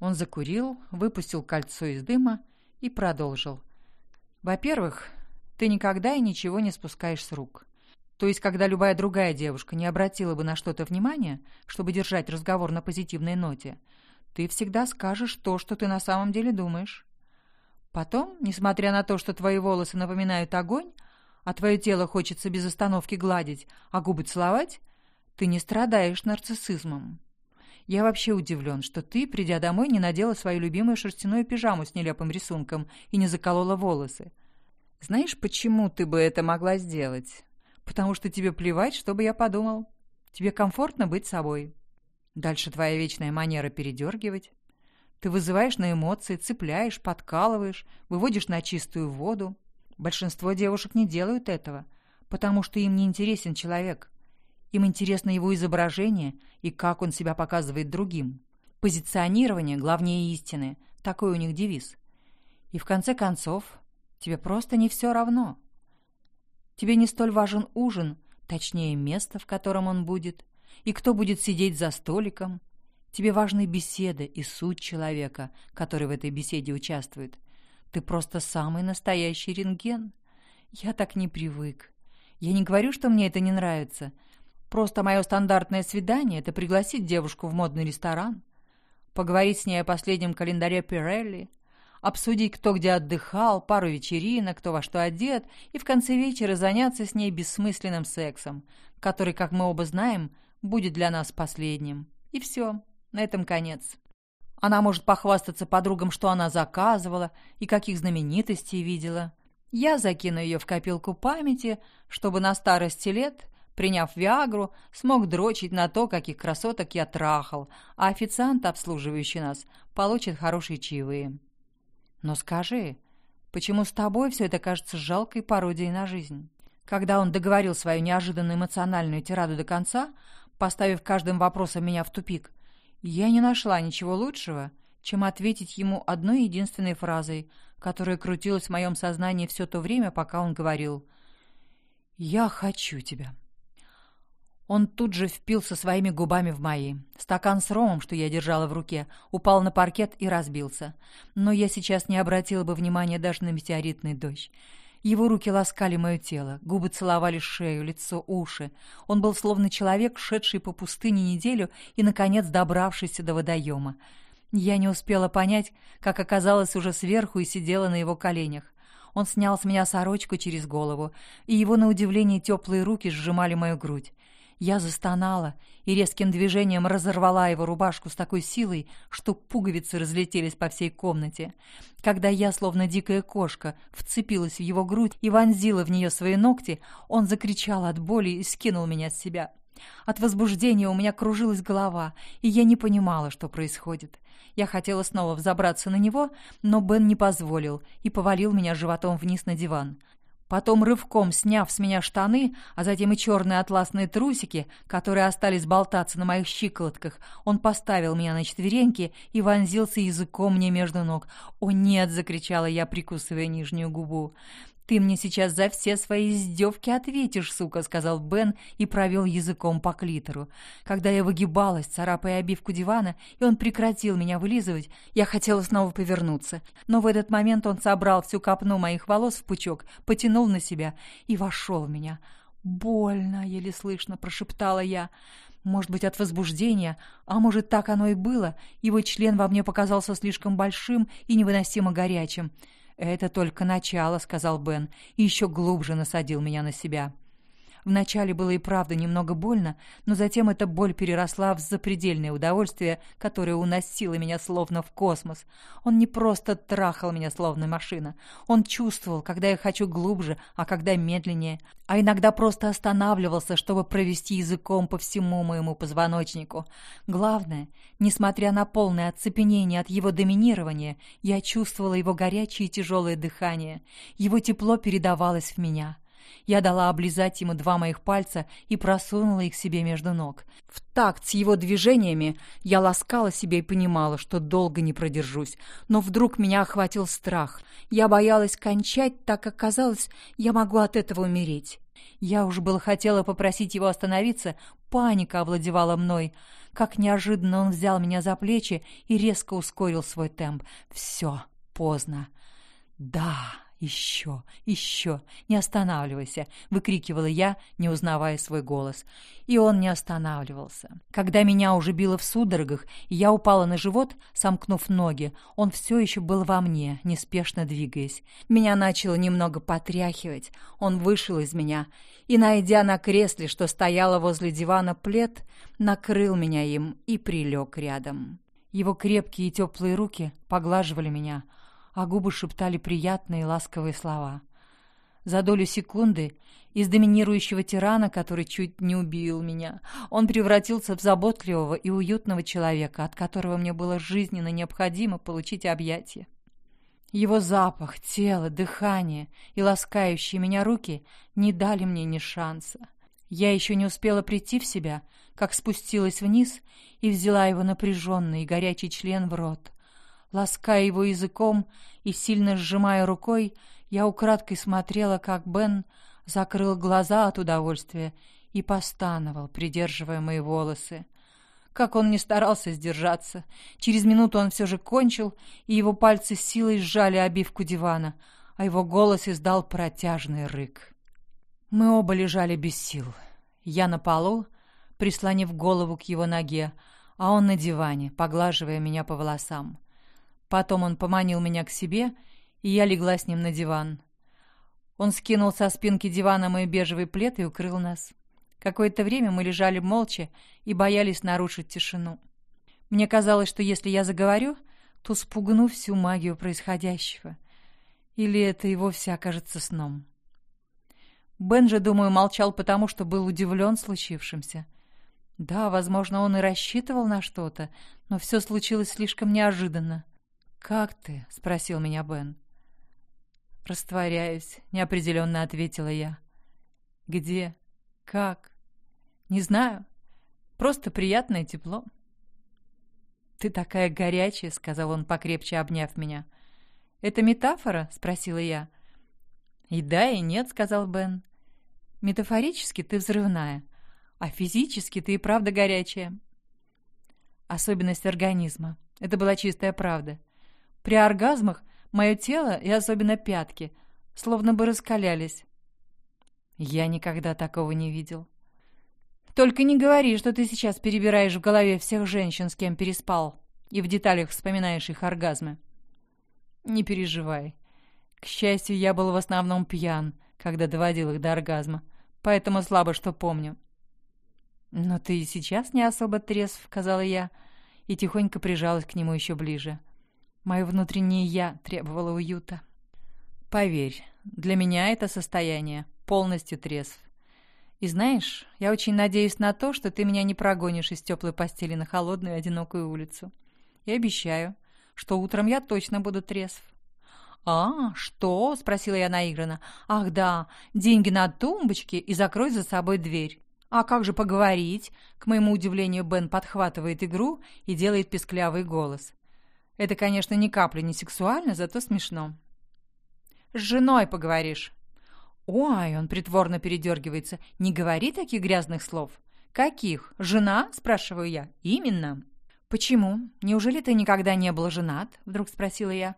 A: Он закурил, выпустил кольцо из дыма и продолжил. «Во-первых, ты никогда и ничего не спускаешь с рук. То есть, когда любая другая девушка не обратила бы на что-то внимания, чтобы держать разговор на позитивной ноте, ты всегда скажешь то, что ты на самом деле думаешь. Потом, несмотря на то, что твои волосы напоминают огонь, а твое тело хочется без остановки гладить, а губы целовать, ты не страдаешь нарциссизмом. Я вообще удивлен, что ты, придя домой, не надела свою любимую шерстяную пижаму с нелепым рисунком и не заколола волосы. Знаешь, почему ты бы это могла сделать? Потому что тебе плевать, что бы я подумал. Тебе комфортно быть собой. Дальше твоя вечная манера передергивать. Ты вызываешь на эмоции, цепляешь, подкалываешь, выводишь на чистую воду. Большинство девушек не делают этого, потому что им не интересен человек. Им интересно его изображение и как он себя показывает другим. Позиционирование главнее истины. Такой у них девиз. И в конце концов, тебе просто не все равно. Тебе не столь важен ужин, точнее место, в котором он будет, и кто будет сидеть за столиком. Тебе важны беседа и суть человека, который в этой беседе участвует. Ты просто самый настоящий рентген. Я так не привык. Я не говорю, что мне это не нравится. Просто мое стандартное свидание — это пригласить девушку в модный ресторан, поговорить с ней о последнем календаре Пирелли, обсудить, кто где отдыхал, пару вечеринок, кто во что одет, и в конце вечера заняться с ней бессмысленным сексом, который, как мы оба знаем, будет для нас последним. И все, на этом конец. Она может похвастаться подругам, что она заказывала и каких знаменитостей видела. Я закину ее в копилку памяти, чтобы на старости лет, приняв Виагру, смог дрочить на то, каких красоток я трахал, а официант, обслуживающий нас, получит хорошие чаевые. Но скажи, почему с тобой все это кажется жалкой пародией на жизнь? Когда он договорил свою неожиданно эмоциональную тираду до конца, поставив каждым вопросом меня в тупик, я не нашла ничего лучшего, чем ответить ему одной единственной фразой, которая крутилась в моем сознании все то время, пока он говорил «Я хочу тебя». Он тут же впился своими губами в мои. Стакан с ромом, что я держала в руке, упал на паркет и разбился. Но я сейчас не обратила бы внимания даже на метеоритный дождь. Его руки ласкали мое тело, губы целовали шею, лицо, уши. Он был словно человек, шедший по пустыне неделю и, наконец, добравшийся до водоема. Я не успела понять, как оказалась уже сверху и сидела на его коленях. Он снял с меня сорочку через голову, и его, на удивление, теплые руки сжимали мою грудь. Я застонала и резким движением разорвала его рубашку с такой силой, что пуговицы разлетелись по всей комнате. Когда я, словно дикая кошка, вцепилась в его грудь и вонзила в нее свои ногти, он закричал от боли и скинул меня с себя. От возбуждения у меня кружилась голова, и я не понимала, что происходит. Я хотела снова взобраться на него, но Бен не позволил и повалил меня животом вниз на диван. Потом рывком сняв с меня штаны, а затем и черные атласные трусики, которые остались болтаться на моих щиколотках, он поставил меня на четвереньки и вонзился языком мне между ног. «О нет!» — закричала я, прикусывая нижнюю губу. «Ты мне сейчас за все свои издевки ответишь, сука», — сказал Бен и провел языком по клитору. Когда я выгибалась, царапая обивку дивана, и он прекратил меня вылизывать, я хотела снова повернуться. Но в этот момент он собрал всю копну моих волос в пучок, потянул на себя и вошел в меня. «Больно», — еле слышно прошептала я. Может быть, от возбуждения, а может, так оно и было. Его член во мне показался слишком большим и невыносимо горячим. «Это только начало», — сказал Бен, и еще глубже насадил меня на себя. Вначале было и правда немного больно, но затем эта боль переросла в запредельное удовольствие, которое уносило меня словно в космос. Он не просто трахал меня словно машина. Он чувствовал, когда я хочу глубже, а когда медленнее. А иногда просто останавливался, чтобы провести языком по всему моему позвоночнику. Главное, несмотря на полное оцепенение от его доминирования, я чувствовала его горячее и тяжелое дыхание. Его тепло передавалось в меня. Я дала облизать ему два моих пальца и просунула их себе между ног. В такт с его движениями я ласкала себе и понимала, что долго не продержусь. Но вдруг меня охватил страх. Я боялась кончать, так как казалось, я могу от этого умереть. Я уж было хотела попросить его остановиться, паника овладевала мной. Как неожиданно он взял меня за плечи и резко ускорил свой темп. Все, поздно. «Да!» «Еще, еще, не останавливайся!» — выкрикивала я, не узнавая свой голос. И он не останавливался. Когда меня уже било в судорогах, и я упала на живот, сомкнув ноги, он все еще был во мне, неспешно двигаясь. Меня начало немного потряхивать. Он вышел из меня и, найдя на кресле, что стояло возле дивана плед, накрыл меня им и прилег рядом. Его крепкие и теплые руки поглаживали меня — а губы шептали приятные ласковые слова. За долю секунды из доминирующего тирана, который чуть не убил меня, он превратился в заботливого и уютного человека, от которого мне было жизненно необходимо получить объятия. Его запах, тело, дыхание и ласкающие меня руки не дали мне ни шанса. Я еще не успела прийти в себя, как спустилась вниз и взяла его напряженный и горячий член в рот. Лаская его языком и сильно сжимая рукой, я украдкой смотрела, как Бен закрыл глаза от удовольствия и постановал, придерживая мои волосы. Как он не старался сдержаться. Через минуту он все же кончил, и его пальцы силой сжали обивку дивана, а его голос издал протяжный рык. Мы оба лежали без сил. Я на полу, прислонив голову к его ноге, а он на диване, поглаживая меня по волосам. Потом он поманил меня к себе, и я легла с ним на диван. Он скинул со спинки дивана мой бежевый плед и укрыл нас. Какое-то время мы лежали молча и боялись нарушить тишину. Мне казалось, что если я заговорю, то спугну всю магию происходящего. Или это и вовсе окажется сном. Бен же, думаю, молчал потому, что был удивлен случившимся. Да, возможно, он и рассчитывал на что-то, но все случилось слишком неожиданно. «Как ты?» — спросил меня Бен. «Растворяюсь», — неопределенно ответила я. «Где? Как?» «Не знаю. Просто приятное тепло». «Ты такая горячая», — сказал он, покрепче обняв меня. «Это метафора?» — спросила я. «И да, и нет», — сказал Бен. «Метафорически ты взрывная, А физически ты и правда горячая. Особенность организма. Это была чистая правда. При оргазмах мое тело, и особенно пятки, словно бы раскалялись. Я никогда такого не видел. Только не говори, что ты сейчас перебираешь в голове всех женщин, с кем переспал, и в деталях вспоминаешь их оргазмы. Не переживай. К счастью, я был в основном пьян, когда доводил их до оргазма, поэтому слабо что помню. «Но ты и сейчас не особо трезв», — сказала я, и тихонько прижалась к нему еще ближе. Мое внутреннее «я» требовало уюта. «Поверь, для меня это состояние полностью трезв. И знаешь, я очень надеюсь на то, что ты меня не прогонишь из теплой постели на холодную одинокую улицу. И обещаю, что утром я точно буду трезв. «А, что?» — спросила я наигранно. «Ах да, деньги на тумбочке и закрой за собой дверь». «А как же поговорить?» К моему удивлению, Бен подхватывает игру и делает песклявый голос. Это, конечно, ни капли не сексуально, зато смешно. «С женой поговоришь». «Ой!» — он притворно передергивается. «Не говори таких грязных слов». «Каких? Жена?» — спрашиваю я. «Именно». «Почему? Неужели ты никогда не был женат?» — вдруг спросила я.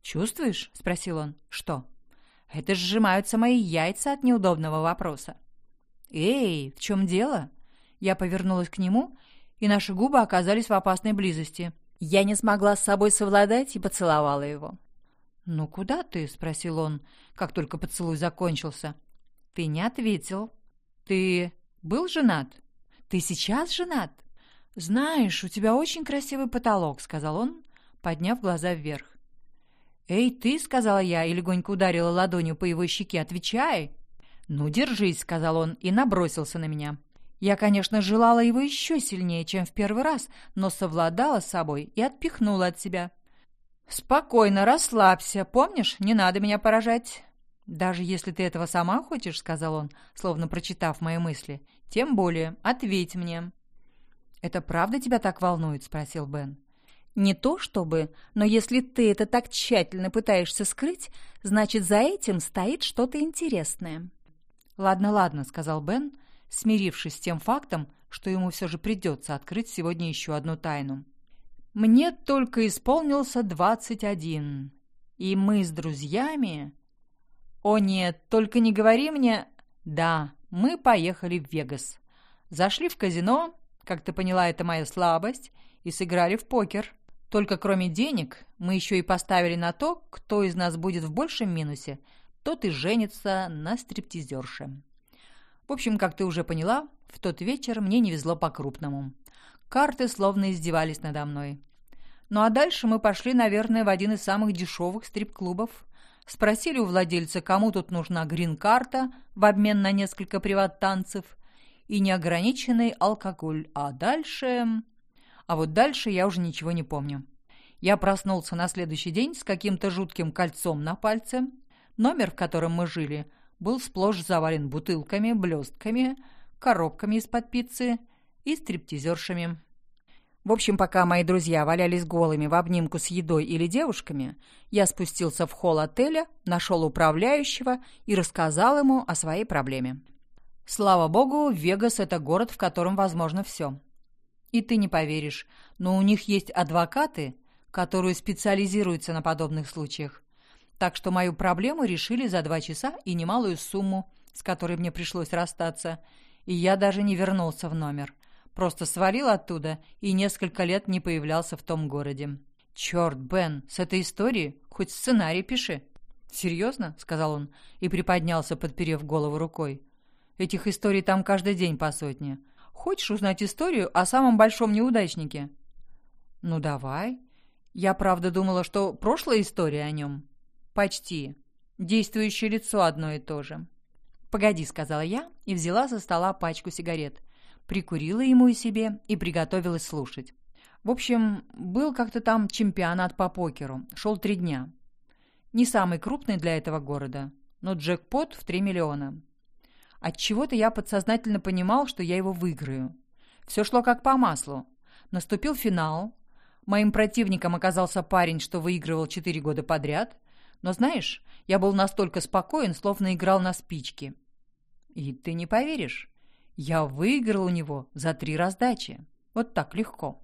A: «Чувствуешь?» — спросил он. «Что?» «Это сжимаются мои яйца от неудобного вопроса». «Эй, в чем дело?» Я повернулась к нему, и наши губы оказались в опасной близости. Я не смогла с собой совладать и поцеловала его. «Ну куда ты?» — спросил он, как только поцелуй закончился. «Ты не ответил. Ты был женат? Ты сейчас женат?» «Знаешь, у тебя очень красивый потолок», — сказал он, подняв глаза вверх. «Эй, ты!» — сказала я и легонько ударила ладонью по его щеке. «Отвечай!» «Ну, держись!» — сказал он и набросился на меня. Я, конечно, желала его еще сильнее, чем в первый раз, но совладала с собой и отпихнула от себя. «Спокойно, расслабься. Помнишь, не надо меня поражать». «Даже если ты этого сама хочешь», — сказал он, словно прочитав мои мысли, — «тем более ответь мне». «Это правда тебя так волнует?» — спросил Бен. «Не то чтобы, но если ты это так тщательно пытаешься скрыть, значит, за этим стоит что-то интересное». «Ладно, ладно», — сказал Бен, смирившись с тем фактом, что ему все же придется открыть сегодня еще одну тайну. Мне только исполнился двадцать один, и мы с друзьями... О нет, только не говори мне... Да, мы поехали в Вегас. Зашли в казино, как ты поняла, это моя слабость, и сыграли в покер. Только кроме денег, мы еще и поставили на то, кто из нас будет в большем минусе, тот и женится на стриптизерше. В общем, как ты уже поняла, в тот вечер мне не везло по-крупному. Карты словно издевались надо мной. Ну а дальше мы пошли, наверное, в один из самых дешевых стрип-клубов. Спросили у владельца, кому тут нужна грин-карта в обмен на несколько приват-танцев и неограниченный алкоголь. А дальше... А вот дальше я уже ничего не помню. Я проснулся на следующий день с каким-то жутким кольцом на пальце. Номер, в котором мы жили, был сплошь завален бутылками, блестками, коробками из-под пиццы и стриптизершами. В общем, пока мои друзья валялись голыми в обнимку с едой или девушками, я спустился в холл отеля, нашел управляющего и рассказал ему о своей проблеме. Слава богу, Вегас — это город, в котором возможно все. И ты не поверишь, но у них есть адвокаты, которые специализируются на подобных случаях. Так что мою проблему решили за два часа и немалую сумму, с которой мне пришлось расстаться, и я даже не вернулся в номер — Просто свалил оттуда и несколько лет не появлялся в том городе. «Черт, Бен, с этой историей хоть сценарий пиши». «Серьезно?» — сказал он и приподнялся, подперев голову рукой. «Этих историй там каждый день по сотне. Хочешь узнать историю о самом большом неудачнике?» «Ну, давай. Я, правда, думала, что прошлая история о нем». «Почти. Действующее лицо одно и то же». «Погоди», — сказала я и взяла со стола пачку сигарет прикурила ему и себе и приготовилась слушать. В общем, был как-то там чемпионат по покеру. Шел три дня. Не самый крупный для этого города, но джекпот в три миллиона. От чего то я подсознательно понимал, что я его выиграю. Все шло как по маслу. Наступил финал. Моим противником оказался парень, что выигрывал четыре года подряд. Но знаешь, я был настолько спокоен, словно играл на спичке. И ты не поверишь, Я выиграл у него за три раздачи. Вот так легко.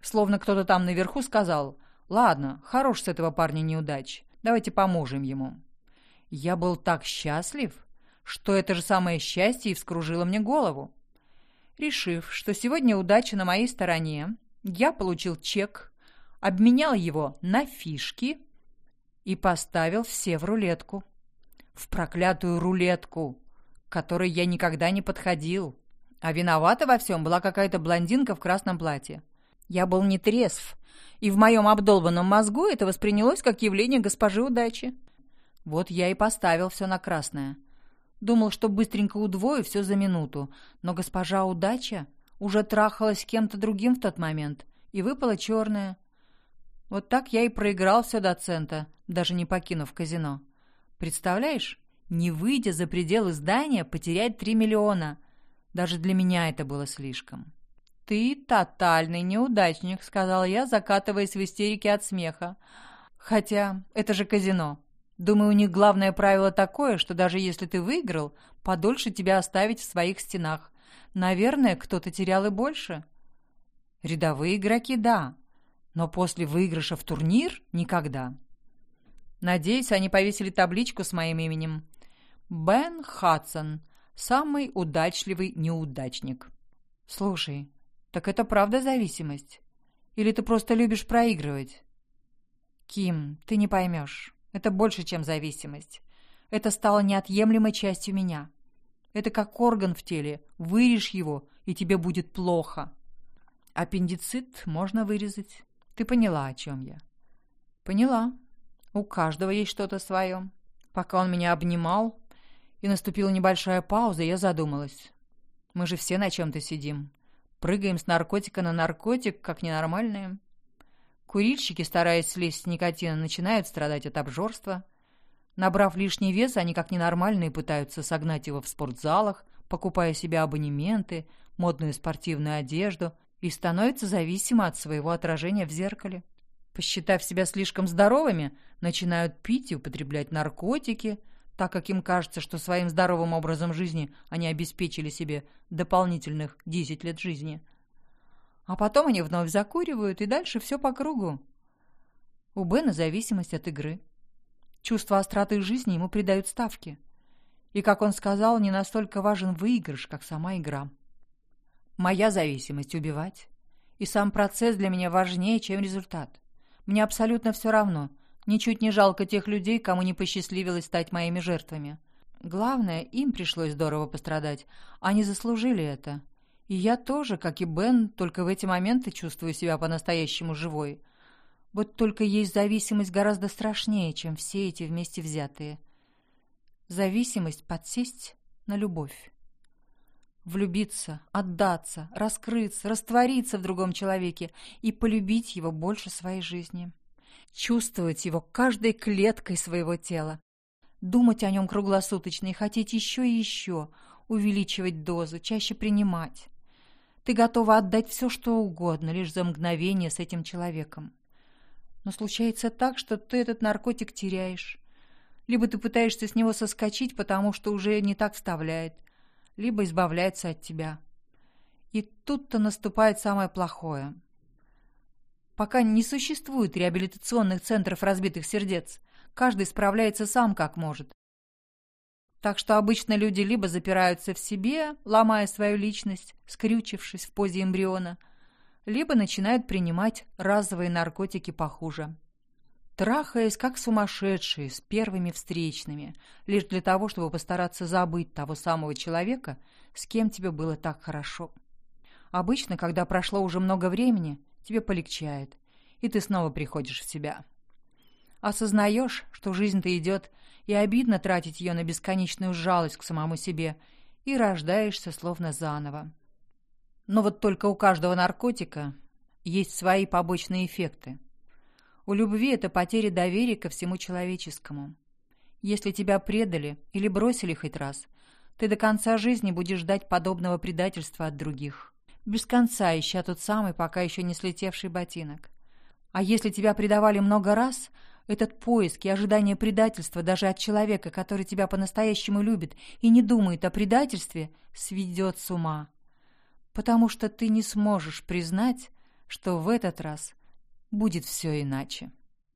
A: Словно кто-то там наверху сказал, «Ладно, хорош с этого парня неудач, давайте поможем ему». Я был так счастлив, что это же самое счастье и вскружило мне голову. Решив, что сегодня удача на моей стороне, я получил чек, обменял его на фишки и поставил все в рулетку. В проклятую рулетку, к которой я никогда не подходил. А виновата во всем была какая-то блондинка в красном платье. Я был не трезв, и в моем обдолбанном мозгу это воспринялось как явление госпожи удачи. Вот я и поставил все на красное. Думал, что быстренько удвою все за минуту, но госпожа удача уже трахалась с кем-то другим в тот момент, и выпала черная. Вот так я и проиграл все до цента, даже не покинув казино. Представляешь, не выйдя за пределы здания, потерять три миллиона. Даже для меня это было слишком. «Ты тотальный неудачник», — сказал я, закатываясь в истерике от смеха. «Хотя это же казино. Думаю, у них главное правило такое, что даже если ты выиграл, подольше тебя оставить в своих стенах. Наверное, кто-то терял и больше». «Рядовые игроки — да, но после выигрыша в турнир — никогда». Надеюсь, они повесили табличку с моим именем. Бен Хадсон, самый удачливый неудачник. Слушай, так это правда зависимость? Или ты просто любишь проигрывать? Ким, ты не поймешь. Это больше, чем зависимость. Это стало неотъемлемой частью меня. Это как орган в теле. Вырежь его, и тебе будет плохо. Аппендицит можно вырезать. Ты поняла, о чем я? Поняла. У каждого есть что-то свое. Пока он меня обнимал, и наступила небольшая пауза, я задумалась. Мы же все на чем-то сидим. Прыгаем с наркотика на наркотик, как ненормальные. Курильщики, стараясь слезть с никотина, начинают страдать от обжорства. Набрав лишний вес, они как ненормальные пытаются согнать его в спортзалах, покупая себе абонементы, модную спортивную одежду и становятся зависимы от своего отражения в зеркале. Посчитав себя слишком здоровыми, начинают пить и употреблять наркотики, так как им кажется, что своим здоровым образом жизни они обеспечили себе дополнительных 10 лет жизни. А потом они вновь закуривают, и дальше все по кругу. У Бена зависимость от игры. Чувство остроты жизни ему придают ставки. И, как он сказал, не настолько важен выигрыш, как сама игра. Моя зависимость — убивать. И сам процесс для меня важнее, чем результат. Мне абсолютно все равно, Ничуть не жалко тех людей, кому не посчастливилось стать моими жертвами. Главное, им пришлось здорово пострадать. Они заслужили это. И я тоже, как и Бен, только в эти моменты чувствую себя по-настоящему живой. Вот только есть зависимость гораздо страшнее, чем все эти вместе взятые. Зависимость подсесть на любовь. Влюбиться, отдаться, раскрыться, раствориться в другом человеке и полюбить его больше своей жизни чувствовать его каждой клеткой своего тела, думать о нем круглосуточно и хотеть еще и еще, увеличивать дозу, чаще принимать. Ты готова отдать все, что угодно, лишь за мгновение с этим человеком. Но случается так, что ты этот наркотик теряешь. Либо ты пытаешься с него соскочить, потому что уже не так вставляет, либо избавляется от тебя. И тут-то наступает самое плохое — Пока не существует реабилитационных центров разбитых сердец. Каждый справляется сам как может. Так что обычно люди либо запираются в себе, ломая свою личность, скрючившись в позе эмбриона, либо начинают принимать разовые наркотики похуже. Трахаясь как сумасшедшие с первыми встречными, лишь для того, чтобы постараться забыть того самого человека, с кем тебе было так хорошо. Обычно, когда прошло уже много времени, тебе полегчает, и ты снова приходишь в себя. Осознаешь, что жизнь-то идет, и обидно тратить ее на бесконечную жалость к самому себе, и рождаешься словно заново. Но вот только у каждого наркотика есть свои побочные эффекты. У любви это потеря доверия ко всему человеческому. Если тебя предали или бросили хоть раз, ты до конца жизни будешь ждать подобного предательства от других без конца ища тот самый, пока еще не слетевший ботинок. А если тебя предавали много раз, Этот поиск и ожидание предательства даже от человека, который тебя по-настоящему любит и не думает о предательстве, сведет с ума. Потому что ты не сможешь признать, что в этот раз будет все иначе.